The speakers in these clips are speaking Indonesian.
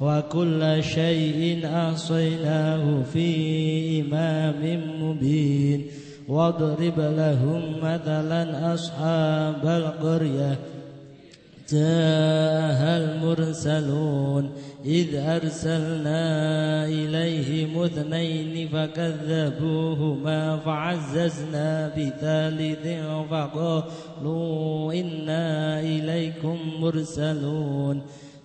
وكل شيء أحصيناه في إمام مبين. واضرب لهم مثلا أصحاب القرية. جاءها المرسلون. إذ أرسلنا إليهم اثنين فكذبوهما فعززنا بثالث فقالوا إنا إليكم مرسلون.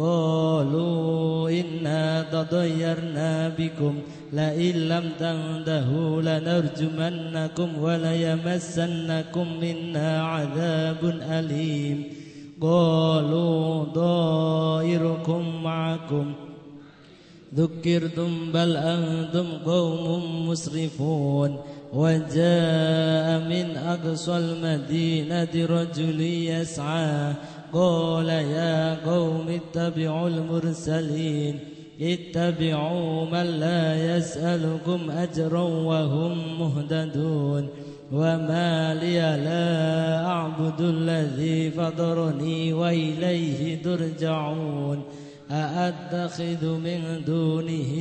قالوا إنا تطيرنا بكم لئن لم تنتهوا لنرجمنكم وليمسنكم منا عذاب أليم. قالوا ضائركم معكم. ذكرتم بل أنتم قوم مسرفون. وجاء من أقصى المدينة رجل يسعى قال يا قوم اتبعوا المرسلين اتبعوا من لا يسألكم أجرا وهم مهتدون. وما لي لا أعبد الذي فطرني وإليه ترجعون. أأتخذ من دونه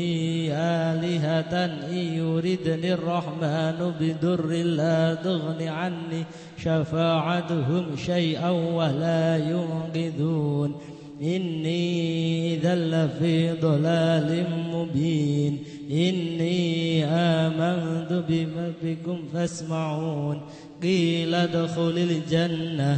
آلهة إن يردني الرحمن بدر لا تغن عني شفاعتهم شيئا ولا ينقذون. إني إذا لفي ضلال مبين. إني آمنت بكم فاسمعون. قيل ادخل الجنة.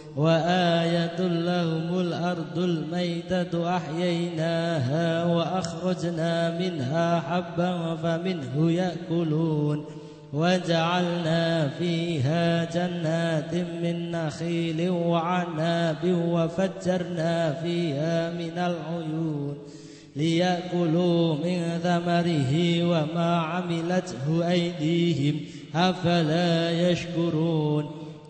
وآية لهم الأرض الميتة أحييناها وأخرجنا منها حبا فمنه يأكلون وجعلنا فيها جنات من نخيل وعناب وفجرنا فيها من العيون ليأكلوا من ثمره وما عملته أيديهم أفلا يشكرون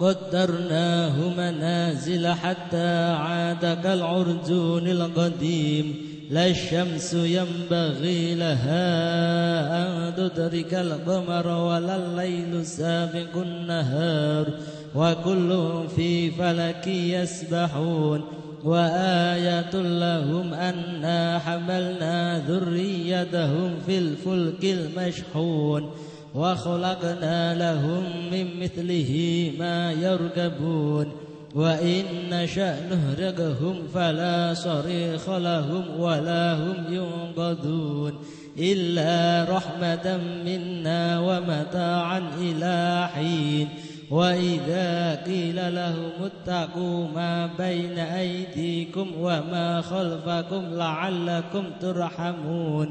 قدرناه منازل حتى عاد كالعرجون القديم. لا الشمس ينبغي لها أن تدرك القمر ولا الليل سابق النهار. وكل في فلك يسبحون. وآية لهم أنا حملنا ذريتهم في الفلك المشحون. وخلقنا لهم من مثله ما يركبون وإن نشأ نهرقهم فلا صريخ لهم ولا هم ينقذون. إلا رحمة منا ومتاعا إلى حين. وإذا قيل لهم اتقوا ما بين أيديكم وما خلفكم لعلكم ترحمون.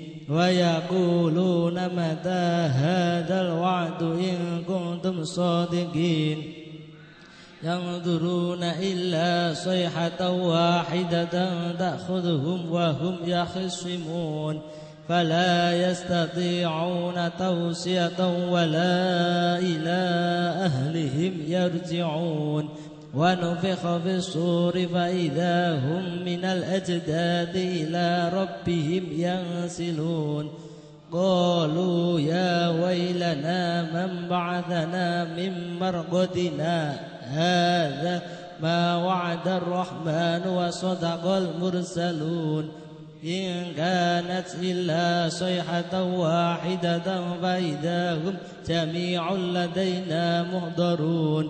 ويقولون متى هذا الوعد إن كنتم صادقين؟ ينظرون إلا صيحة واحدة تأخذهم وهم يخصمون فلا يستطيعون توصية ولا إلى أهلهم يرجعون. ونفخ في الصور فإذا هم من الأجداد إلى ربهم ينسلون. قالوا يا ويلنا من بعثنا من مرقدنا؟ هذا ما وعد الرحمن وصدق المرسلون. إن كانت إلا صيحة واحدة فإذا هم جميع لدينا محضرون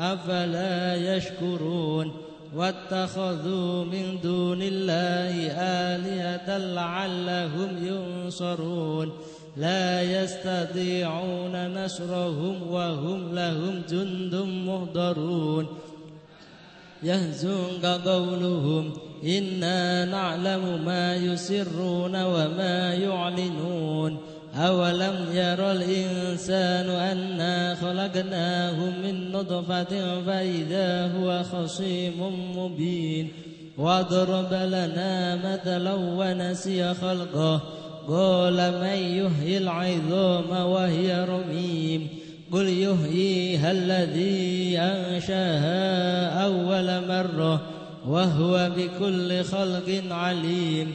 أفلا يشكرون واتخذوا من دون الله آلهة لعلهم ينصرون لا يستطيعون نصرهم وهم لهم جند مهضرون يهزونك قولهم إنا نعلم ما يسرون وما يعلنون. أولم ير الإنسان أنا خلقناه من نطفة فإذا هو خصيم مبين وضرب لنا مثلا ونسي خلقه قال من يحيي العظام وهي رميم قل يحييها الذي أنشاها أول مرة وهو بكل خلق عليم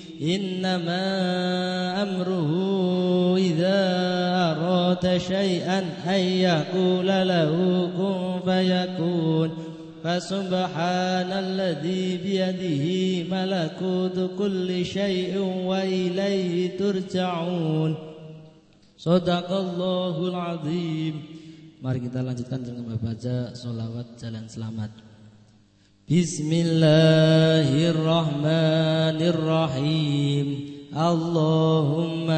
إنما أمره إذا أراد شيئا أن يقول له كن فيكون. فسبحان الذي بيده ملكوت كل شيء وإليه ترجعون. صدق الله العظيم. Mari kita lanjutkan dengan membaca solawat jalan selamat. بسم الله الرحمن الرحيم. اللهم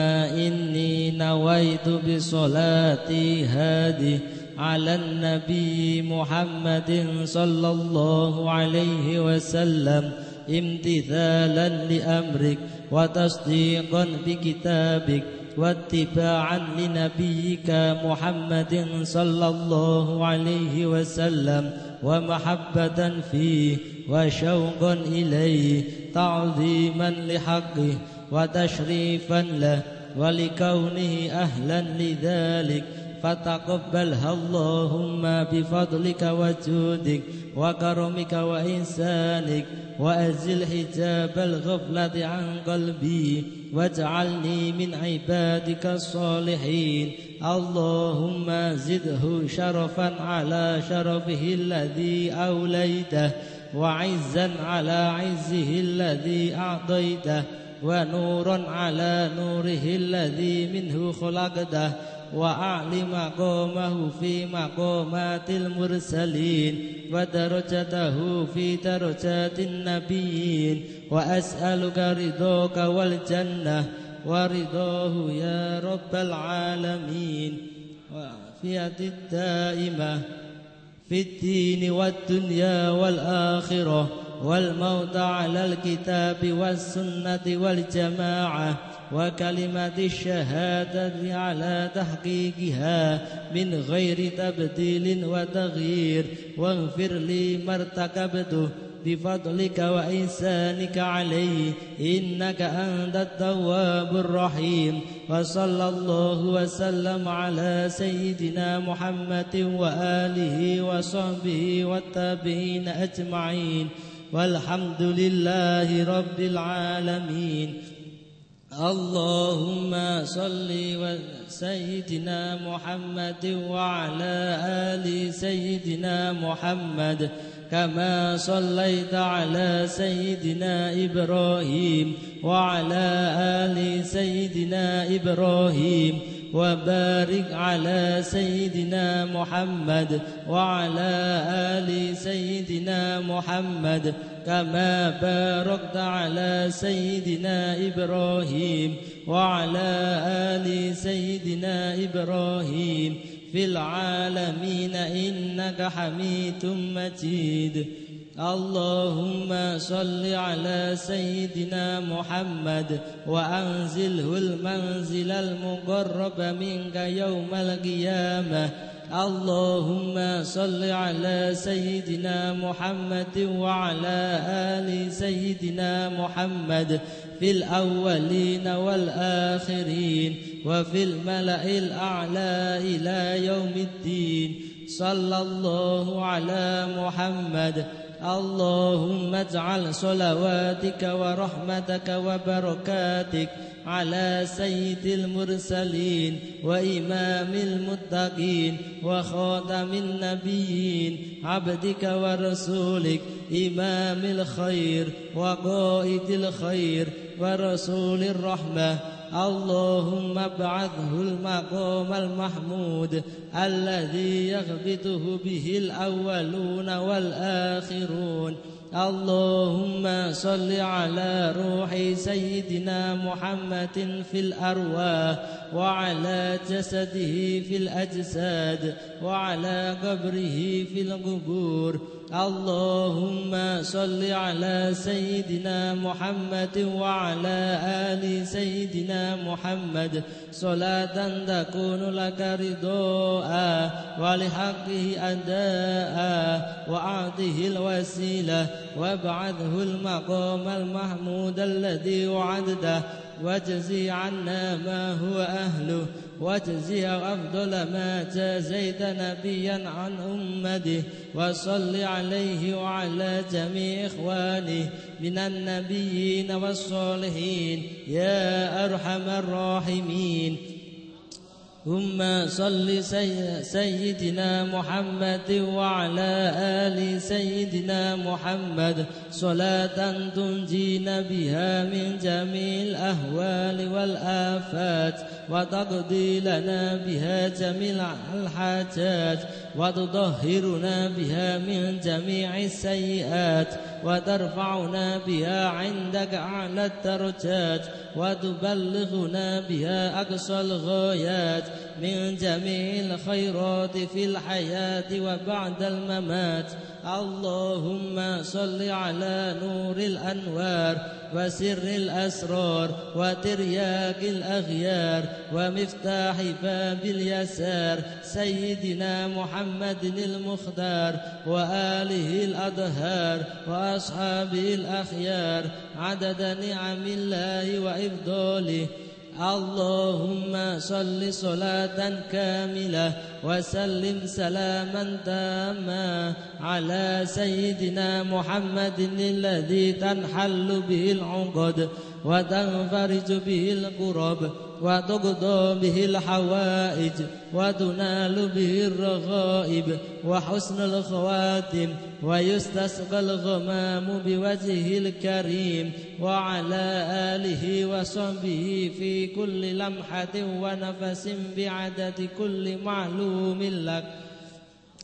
إني نويت بصلاتي هذه على النبي محمد صلى الله عليه وسلم امتثالا لأمرك وتصديقا بكتابك واتباعا لنبيك محمد صلى الله عليه وسلم. ومحبة فيه وشوقا إليه تعظيما لحقه وتشريفا له ولكونه أهلا لذلك. فتقبلها اللهم بفضلك وجودك وكرمك وإحسانك وأزل حجاب الغفلة عن قلبي واجعلني من عبادك الصالحين. اللهم زده شرفا على شرفه الذي أوليته وعزا على عزه الذي أعطيته ونورا على نوره الذي منه خلقته وأعلي مقامه في مقامات المرسلين ودرجته في درجات النبيين. وأسألك رضاك والجنة ورضاه يا رب العالمين. وعافية الدائمة في الدين والدنيا والآخرة والموت على الكتاب والسنة والجماعة. وكلمة الشهادة على تحقيقها من غير تبديل وتغيير. واغفر لي ما ارتكبته بفضلك وإحسانك علي إنك أنت التواب الرحيم. وصلى الله وسلم على سيدنا محمد وآله وصحبه والتابعين أجمعين. والحمد لله رب العالمين. اللهم صل وسيدنا محمد وعلى آل سيدنا محمد كما صليت على سيدنا إبراهيم وعلى آل سيدنا إبراهيم وبارك على سيدنا محمد وعلى آل سيدنا محمد كما باركت على سيدنا إبراهيم وعلى آل سيدنا إبراهيم في العالمين إنك حميد مجيد. اللهم صل على سيدنا محمد وأنزله المنزل المقرب منك يوم القيامة. اللهم صل على سيدنا محمد وعلى آل سيدنا محمد في الأولين والآخرين وفي الملأ الأعلى إلى يوم الدين. صلى الله على محمد اللهم اجعل صلواتك ورحمتك وبركاتك على سيد المرسلين وإمام المتقين وخاتم النبيين عبدك ورسولك إمام الخير وقائد الخير ورسول الرحمة. اللهم ابعثه المقام المحمود الذي يغبطه به الأولون والآخرون. اللهم صل على روح سيدنا محمد في الأرواح وعلى جسده في الأجساد وعلى قبره في القبور. اللهم صل على سيدنا محمد وعلى آل سيدنا محمد. صلاة تكون لك رضاء ولحقه أداء وأعطه الوسيلة وابعثه المقام المحمود الذي وعدته. واجزي عنا ما هو أهله واجزي أفضل ما جازيت نبيا عن أمته وصل عليه وعلى جميع إخوانه من النبيين والصالحين يا أرحم الراحمين. ثم صل سيدنا محمد وعلى آل سيدنا محمد. صلاة تنجينا بها من جميع الأهوال والآفات. وتقضي لنا بها جميع الحاجات وتطهرنا بها من جميع السيئات وترفعنا بها عندك أعلى الدرجات وتبلغنا بها أقصى الغايات من جميع الخيرات في الحياة وبعد الممات. اللهم صل على نور الأنوار وسر الأسرار وترياق الأغيار ومفتاح باب اليسار. سيدنا محمد المختار وآله الأدهار وأصحابه الأخيار. عدد نعم الله وإفضاله. اللهم صل صلاة كاملة وسلم سلاما تاما على سيدنا محمد الذي تنحل به العقد وتنفرج به الكرب وتقضى به الحوائج وتنال به الرغائب وحسن الخواتم ويستسقى الغمام بوجهه الكريم وعلى آله وصحبه في كل لمحة ونفس بعدد كل معلوم لك.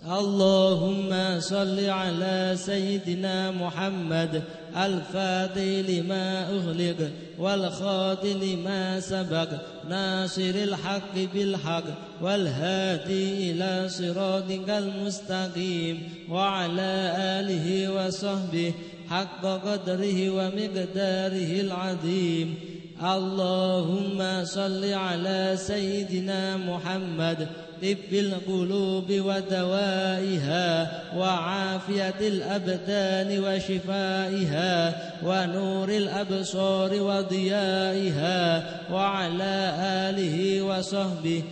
اللهم صل على سيدنا محمد الفاتح لما أغلق والخاتم لما سبق. ناصر الحق بالحق والهادي إلى صراطك المستقيم. وعلى آله وصحبه حق قدره ومقداره العظيم. اللهم صل على سيدنا محمد طب القلوب ودوائها وعافية الأبدان وشفائها ونور الأبصار وضيائها وعلى آله وصحبه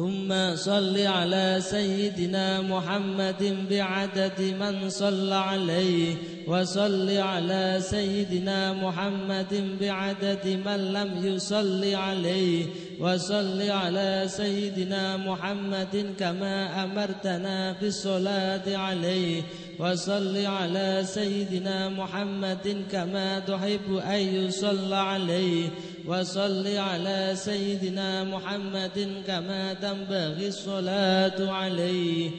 ثم صل على سيدنا محمد بعدد من صلى عليه وصل على سيدنا محمد بعدد من لم يصل عليه وصل على سيدنا محمد كما أمرتنا بالصلاة عليه وصل على سيدنا محمد كما تحب أن يصلى عليه. وصل على سيدنا محمد كما تنبغي الصلاة عليه.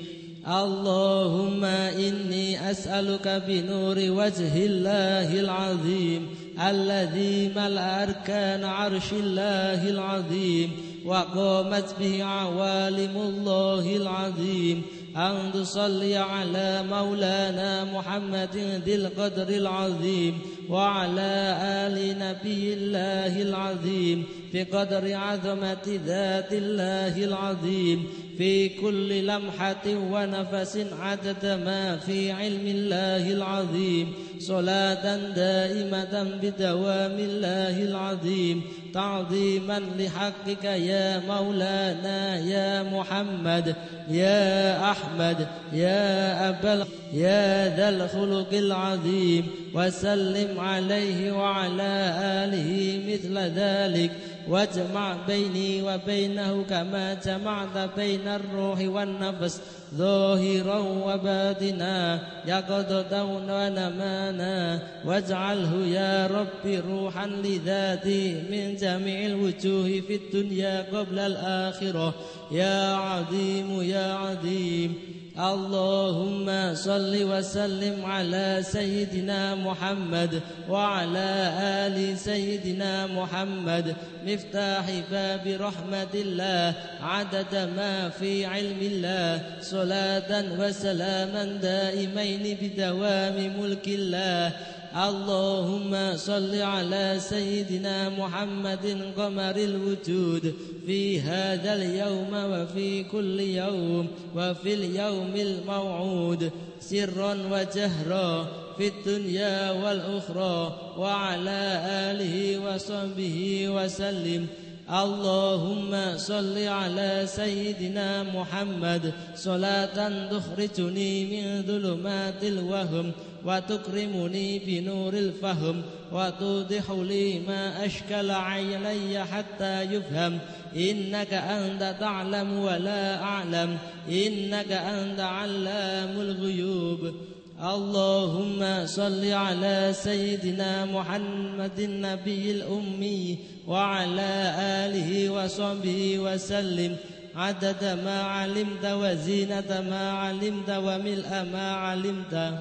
اللهم إني أسألك بنور وجه الله العظيم الذي ملأ أركان عرش الله العظيم وقامت به عوالم الله العظيم. أن تصلي على مولانا محمد ذي القدر العظيم وعلى آل نبي الله العظيم بقدر عظمة ذات الله العظيم في كل لمحة ونفس عدد ما في علم الله العظيم صلاة دائمة بدوام الله العظيم تعظيما لحقك يا مولانا يا محمد يا أحمد يا أبا يا ذا الخلق العظيم وسلم عليه وعلى آله مثل ذلك. واجمع بيني وبينه كما جمعت بين الروح والنفس ظاهرا وباطنا. يقظة ونمانا واجعله يا رب روحا لذاتي من جميع الوجوه في الدنيا قبل الآخرة. يا عظيم يا عظيم. اللهم صل وسلم على سيدنا محمد وعلى آل سيدنا محمد. مفتاح باب رحمة الله عدد ما في علم الله. صلاة وسلاما دائمين بدوام ملك الله. اللهم صل على سيدنا محمد قمر الوجود في هذا اليوم وفي كل يوم وفي اليوم الموعود سرا وجهرا في الدنيا والأخرى وعلى آله وصحبه وسلم. اللهم صل على سيدنا محمد صلاة تخرجني من ظلمات الوهم وتكرمني بنور الفهم وتوضح لي ما أشكل عيني حتى يفهم. إنك أنت تعلم ولا أعلم. إنك أنت علام الغيوب. اللهم صل على سيدنا محمد النبي الأمي وعلى آله وصحبه وسلم. عدد ما علمت وزينة ما علمت وملء ما علمت.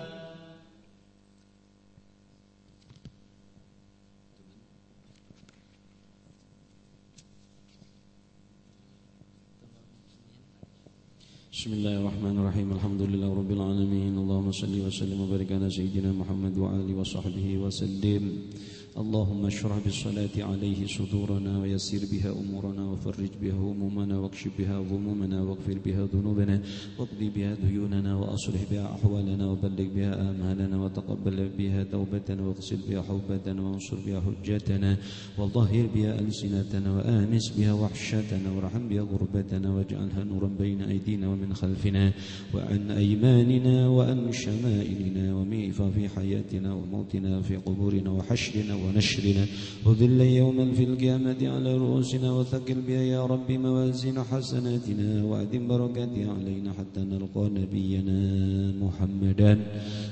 بسم الله الرحمن الرحيم الحمد لله رب العالمين اللهم صل وسلم وبارك على سيدنا محمد وعلى اله وصحبه وسلم اللهم اشرح بالصلاة عليه صدورنا ويسر بها أمورنا وفرج بها همومنا واكشف بها غمومنا واغفر بها ذنوبنا واقضي بها ديوننا وأصلح بها أحوالنا وبلغ بها آمالنا وتقبل بها توبتنا واغسل بها حوبتنا وانصر بها حجتنا وظهر بها ألسنتنا وآنس بها وحشتنا وارحم بها غربتنا واجعلها نورا بين أيدينا ومن خلفنا وعن أيماننا وعن شمائلنا وميفا في حياتنا وموتنا في قبورنا وحشرنا ونشرنا. وذل يوما في القيامة على رؤوسنا وثقل بها يا رب موازين حسناتنا وأدم بركاتها علينا حتى نلقى نبينا محمدا.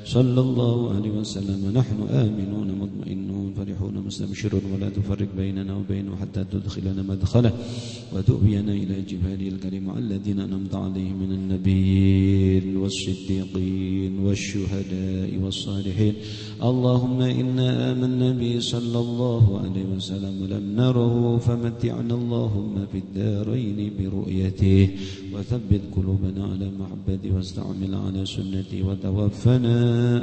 صلى الله عليه وسلم. نحن آمنون مطمئنون فرحون مستبشرون. ولا تفرق بيننا وبينه حتى تدخلنا مدخله. وتؤوينا إلى جبال الكريم الذين أنمت عليهم من النبيين والصديقين والشهداء والصالحين. اللهم إنا آمنا به صلى الله عليه وسلم ولم نره فمتعنا اللهم في الدارين برؤيته. وثبت قلوبنا على محبته واستعمل على سنته وتوفنا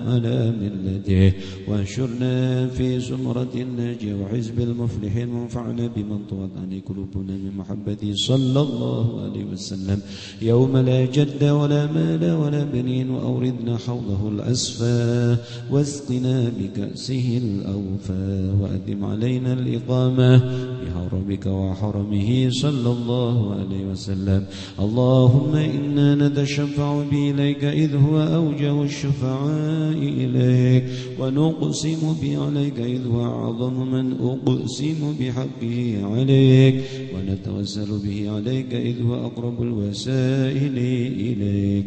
على ملته وانشرنا في زمرة الناجية وحزب المفلحين وانفعنا بمن طوت عليه قلوبنا من محبته صلى الله عليه وسلم. يوم لا جد ولا مال ولا بنين وأوردنا حوضه الأسفى واسقنا بكأسه الأوفى وأدم علينا الإقامة بحرمك وحرمه صلى الله عليه وسلم. اللهم إنا نتشفع به إليك إذ هو أوجه الشفعاء إليك. ونقسم به عليك إذ هو أعظم من أقسم بحقه عليك. ونتوسل به عليك إذ هو أقرب الوسائل إليك.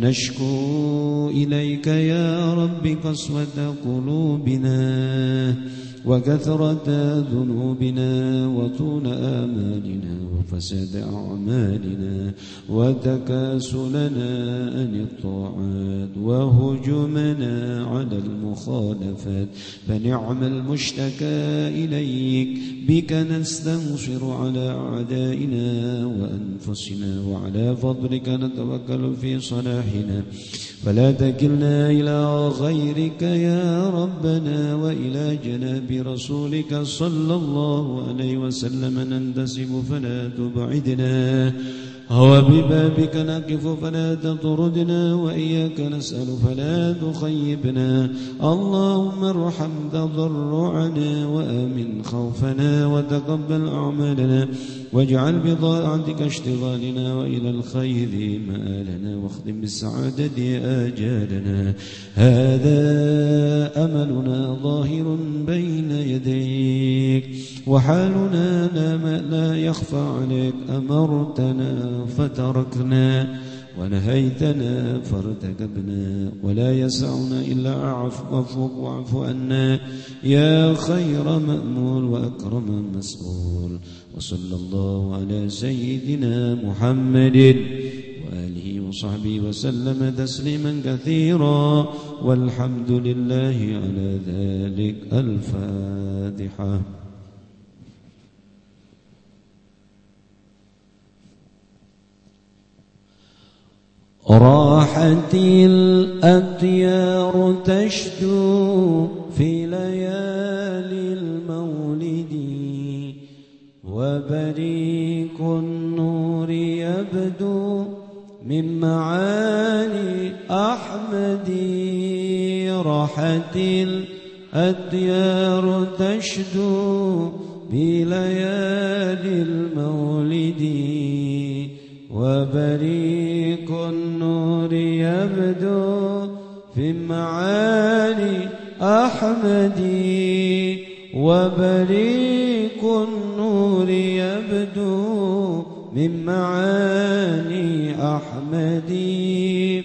نشكو إليك يا رب قسوة قلوبنا. وكثرة ذنوبنا وطول آمالنا وفساد أعمالنا وتكاسلنا عن الطاعات وهجومنا على المخالفات فنعم المشتكى إليك بك نستنصر على أعدائنا وأنفسنا وعلى فضلك نتوكل في صلاحنا فلا تكلنا إلى غيرك يا ربنا وإلى جناب رسولك صلى الله عليه وسلم ننتسب فلا تبعدنا. وببابك نقف فلا تطردنا وإياك نسأل فلا تخيبنا. اللهم ارحم تضرعنا وآمن خوفنا وتقبل أعمالنا. واجعل بضاعتك اشتغالنا وإلى الخير مآلنا واختم بالسعادة آجالنا. هذا أملنا ظاهر بين يديك وحالنا لا, لا يخفى عليك. أمرتنا فتركنا ونهيتنا فارتكبنا ولا يسعنا إلا عفوك واعف عنا. يا خير مأمول وأكرم مسؤول. وصلى الله على سيدنا محمد وآله وصحبه وسلم تسليما كثيرا والحمد لله على ذلك الفاتحة. راحت الأطيار تشدو في ليالي المولد. وبريق النور يبدو من معاني أحمد راحت الأطيار تشدو بليالي المولد وبريق النور يبدو في معاني أحمدي وبريق النور من معاني أحمدي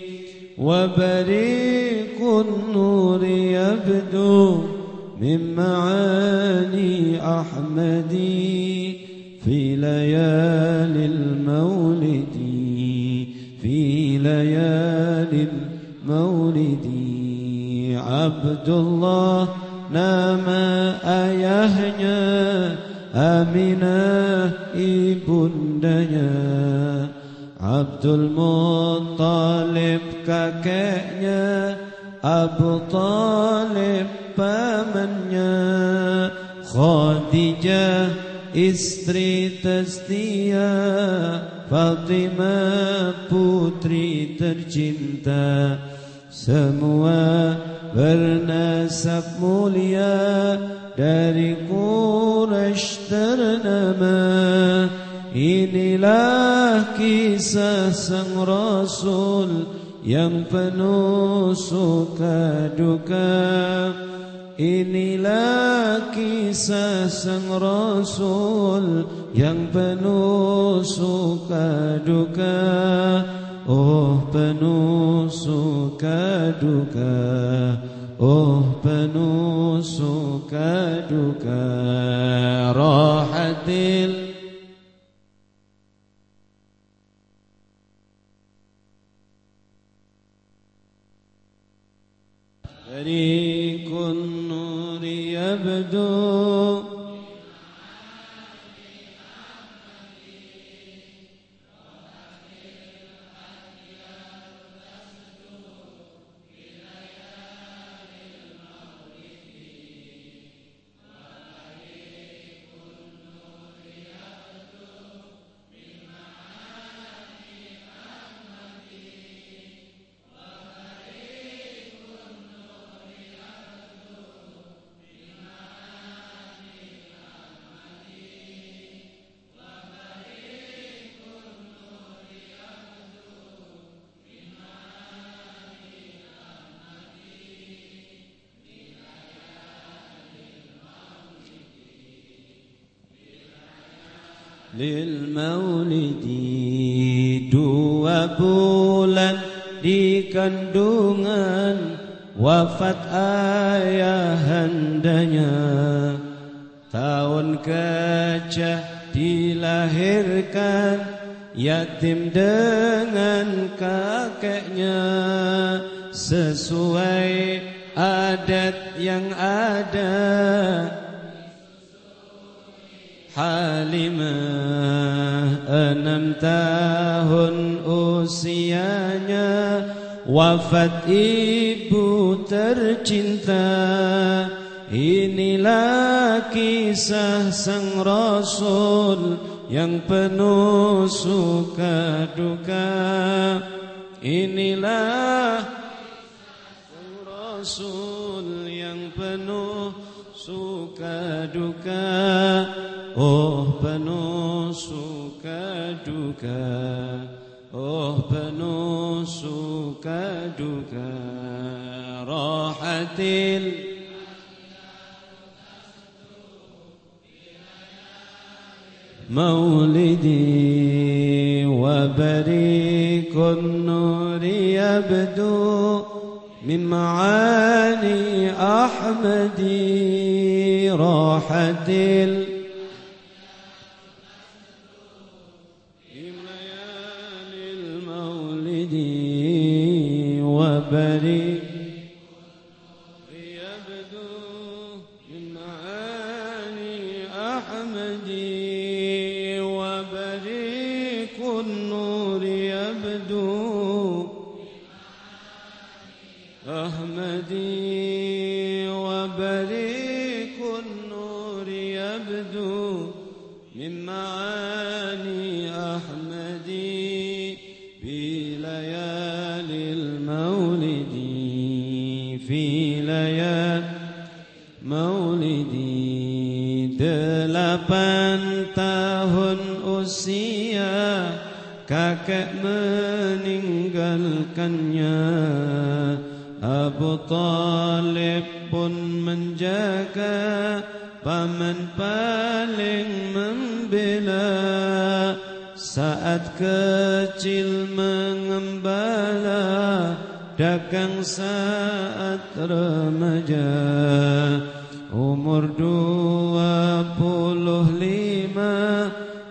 وبريق النور يبدو من معاني أحمدي في ليالي المولد في ليالي المولد. عبد الله نام ayahnya Aminah ibundanya Abdul Muttalib kakeknya Abu Talib pamannya Khadijah istri tersetia Fatimah putri tercinta. Semua bernasab mulia Dari Quraisy ternama Inilah kisah sang Rasul Yang penuh suka duka. Inilah kisah sang Rasul yang penuh suka duka. Oh penuh suka duka الدين غريب.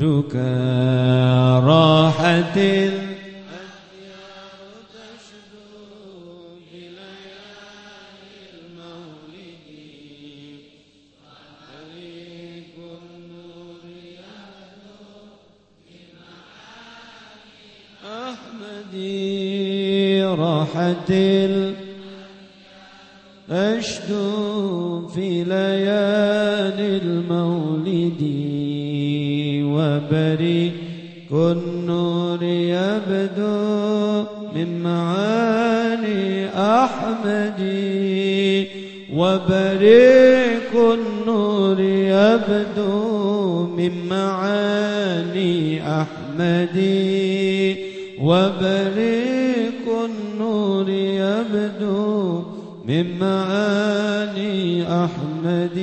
عبدك راحة الأخيار تشدو بليالي المولد وعليك النور يهدو بمعاني أحمد راحة أشدو في ليالي المولد. وبريء النور يبدو من معاني أحمد وبريق النور يبدو من معاني أحمد وبريق النور يبدو من معاني أحمد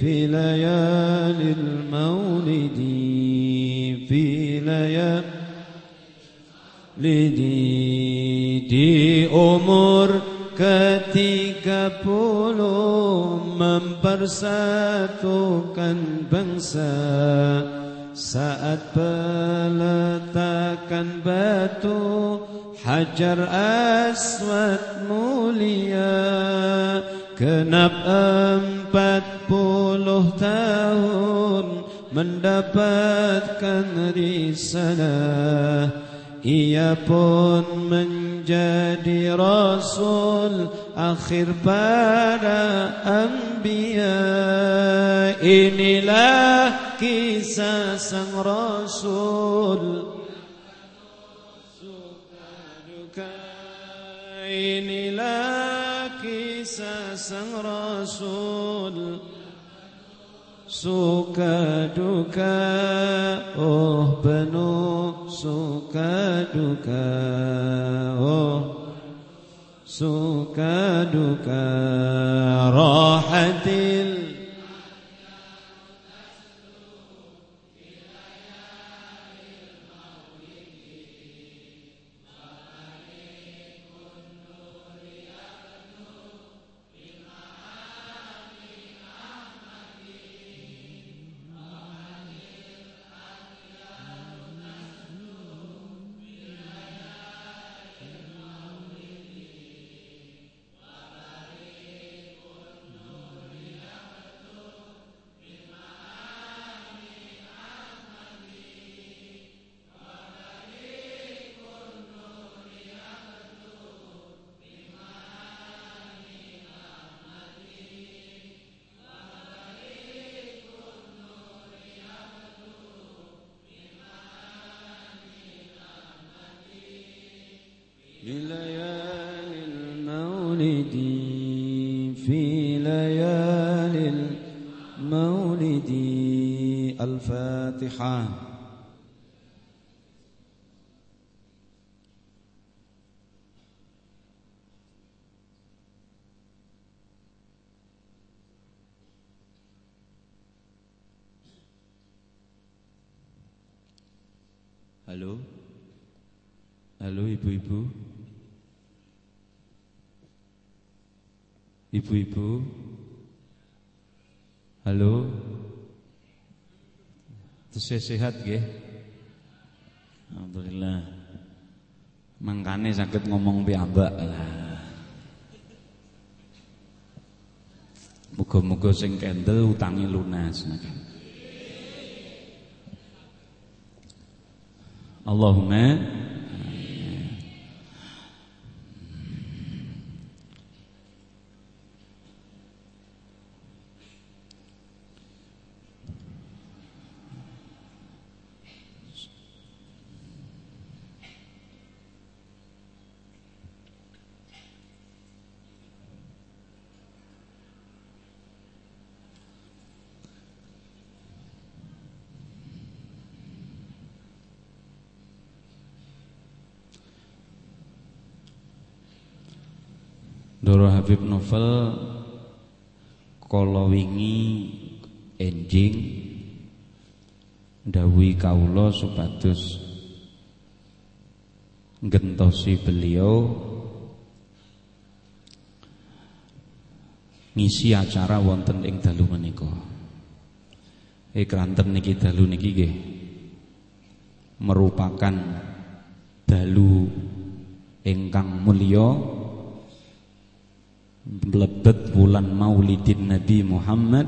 في ليالي di umur ketiga puluh mempersatukan bangsa. Saat peletakan batu Hajar aswad mulia. Genap empat puluh tahun Mendapatkan risalah Ia pun menjadi Rasul Akhir para Anbiya. Inilah kisah sang Rasul. Inilah kisah sang Rasul Suka duka Oh penuh suka duka Oh suka duka. Rahatil الفاتحة Halo Halo ibu-ibu Ibu-ibu Halo Tesih sehat nggih. Alhamdulillah. Mangkane sakit ngomong piyambak lah. Muga-muga sing kendel utangi lunas. Allahumma Novel kala wingi enjing dawuhi kawula supados gentosi beliau ngisi acara wonten ing dalu menika. Eh niki dalu niki nggih merupakan dalu ingkang mulya Blebet bulan maulidin Nabi Muhammad.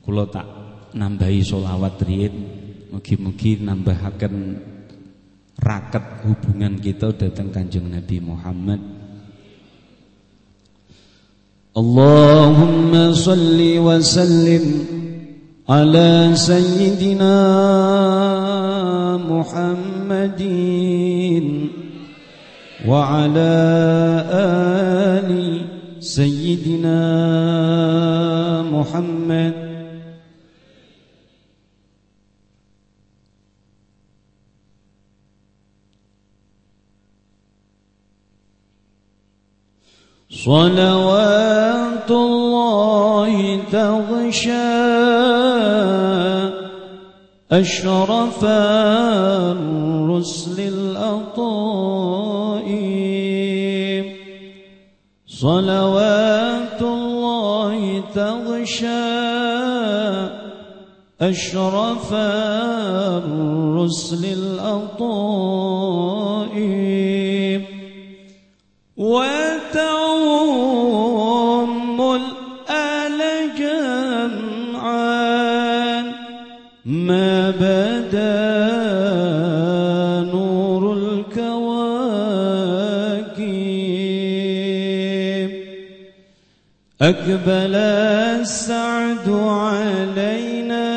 Kula tak nambahi solawat riyin Mugi-mugi nambahaken raket hubungan kita datang kanjeng Nabi Muhammad. Allahumma salli wa sallim ala sayyidina Muhammadin وعلى آل سيدنا محمد. صلوات الله تغشى أشرف الرسل الأطائم صلوات الله تغشى أشرف الرسل الأطائم أقبل السعد علينا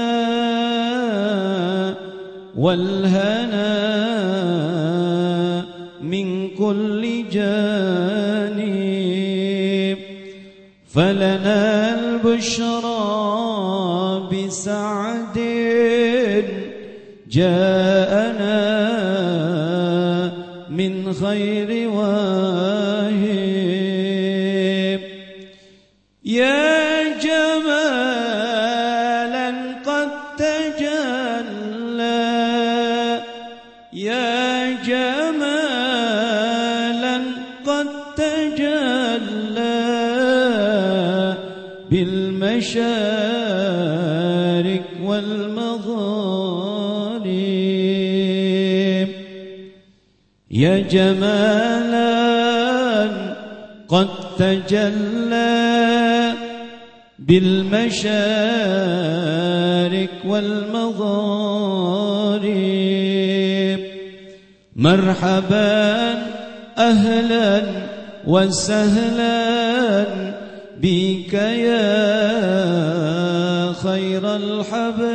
والهنا من كل جانب. فلنا البشرى بسعد جاءنا من خير بالمشارق والمغارب. يا جمالا قد تجلى بالمشارق والمغارب. مرحبا أهلا وسهلا بك يا خير الحبائب.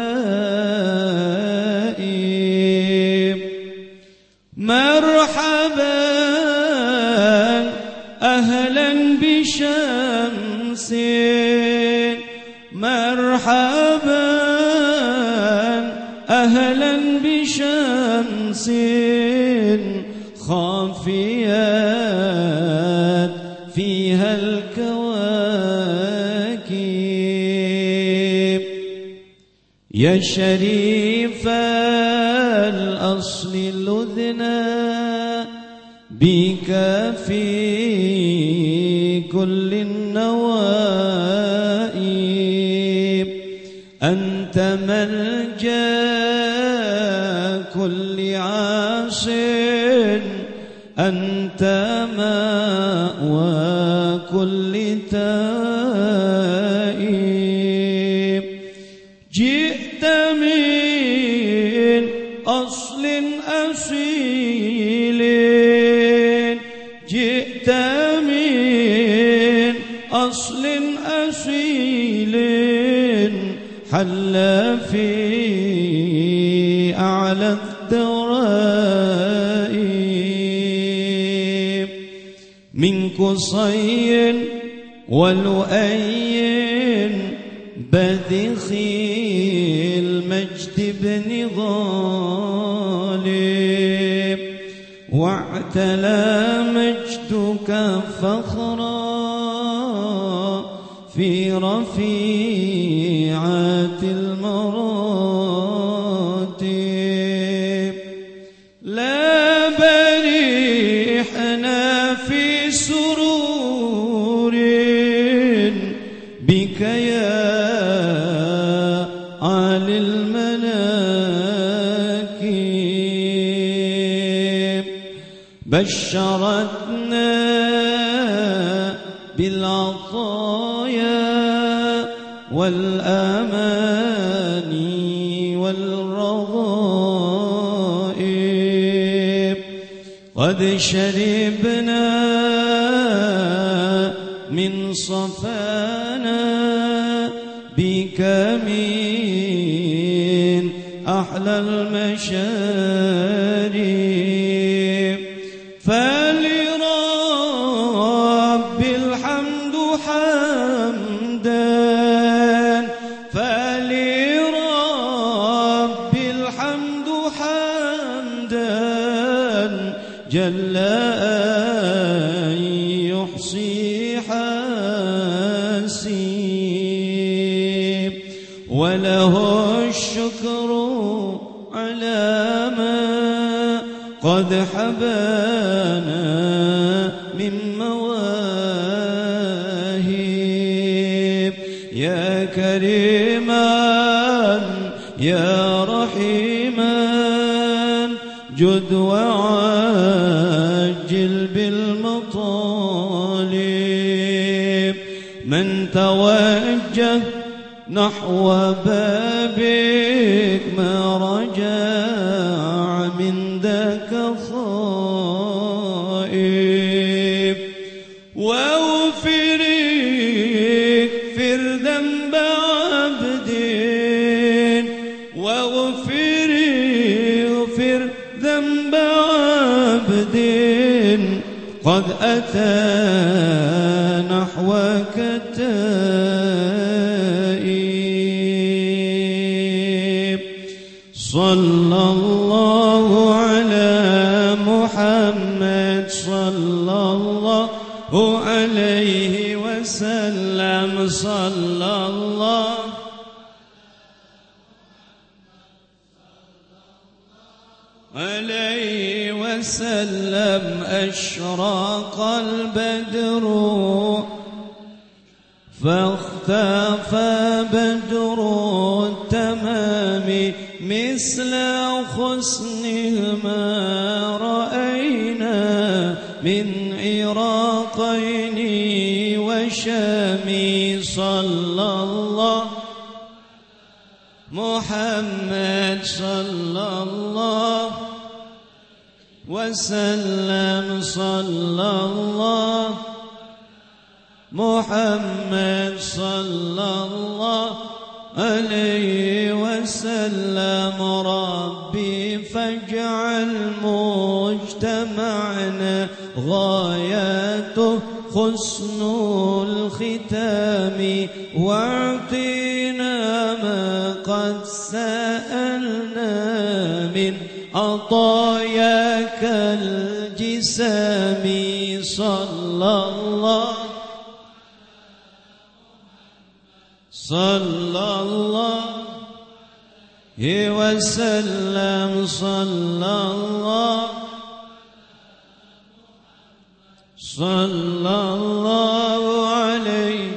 مرحبا أهلا بشمس. مرحبا أهلا بشمس. خافيات يا شريف الأصل لذنا بك في كل النوائب. أنت ملجأ كل عاصٍ أنت مأوى حل في أعلى الدرائب. من قصي ولؤي بذخي المجد بن غالب واعتلى مجدك فخرا في رفيعات المراتب. لا بريحنا في سرور بك يا عالي المناكب. بشرتنا بالعطايا والأماني والرغائب قد شربنا من جد وعجل بالمطالب. من توجه نحو بابك ما قد أتى نحوك التائب. صلى الله على محمد صلى الله عليه وسلم. صلى الله عليه وسلم. أشرق البدر فاختفى بدر التمام مثل حسنه ما رأينا من عراقين وشام صلى الله محمد صلى الله وسلم صلى الله محمد صلى الله عليه وسلم. ربي فاجعل مجتمعنا غاياته حسن الختام واعطينا ما قد سألنا عطاياك الجسام صلى الله صلى الله وسلم صلى الله صلى الله عليه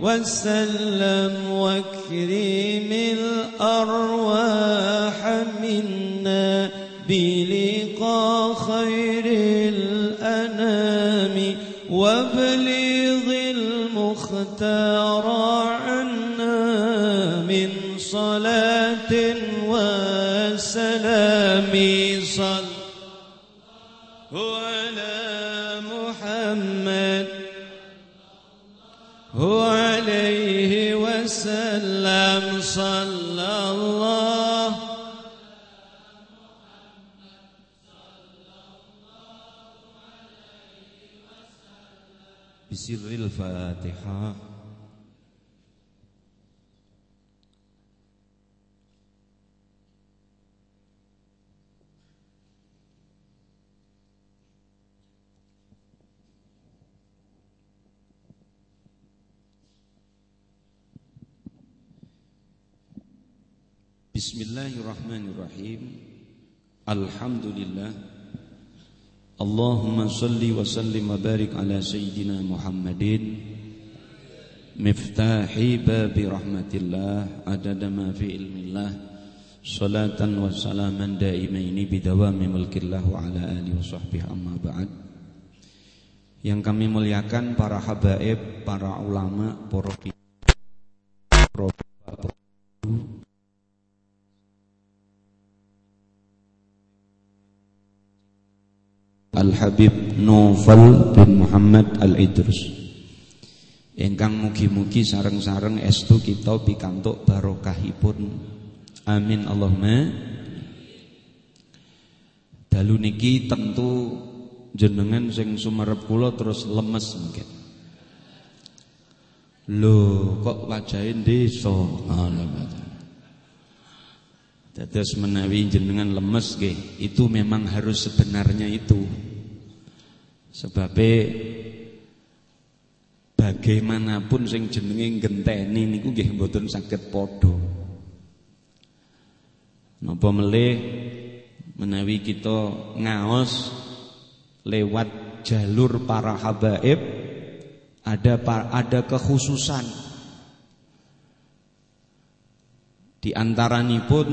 وسلم واكرم الفاتحة. بسم الله الرحمن الرحيم. الحمد لله wa sallim wa ala Sayyidina Muhammadin. Miftahi babi rahmatillah Adada ma fi Salatan wa salaman daimaini bidawami ala alihi wa amma ba'd. Yang kami muliakan para habaib, para ulama, para Al-Habib Novel bin Muhammad Al-Idrus. Ingkang mugi-mugi sareng-sareng estu kita pikantuk barokahipun. Amin Allahumma. Dalu niki tentu jenengan sing sumerep kula terus lemes mungkin. Lho kok wajahin desa Dados menawi jenengan lemes nggih, itu memang harus sebenarnya itu. Sebabnya bagaimanapun sing jenenge genteni niku nggih mboten saged padha. Napa melih menawi kita ngaos lewat jalur para habaib ada ada kekhususan di antaranipun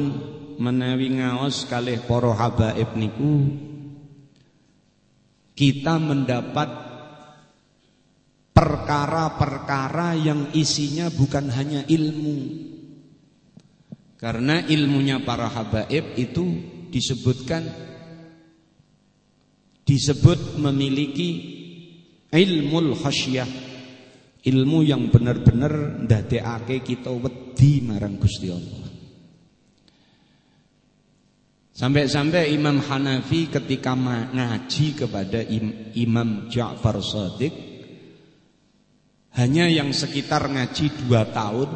menawi ngaos kalih para habaib niku kita mendapat perkara-perkara yang isinya bukan hanya ilmu. Karena ilmunya para habaib itu disebutkan disebut memiliki ilmu khasyah. Ilmu yang benar-benar ndadekake kita wedi marang Gusti Allah. Sampai-sampai Imam Hanafi ketika ngaji kepada Imam Ja'far Sadiq Hanya yang sekitar ngaji dua tahun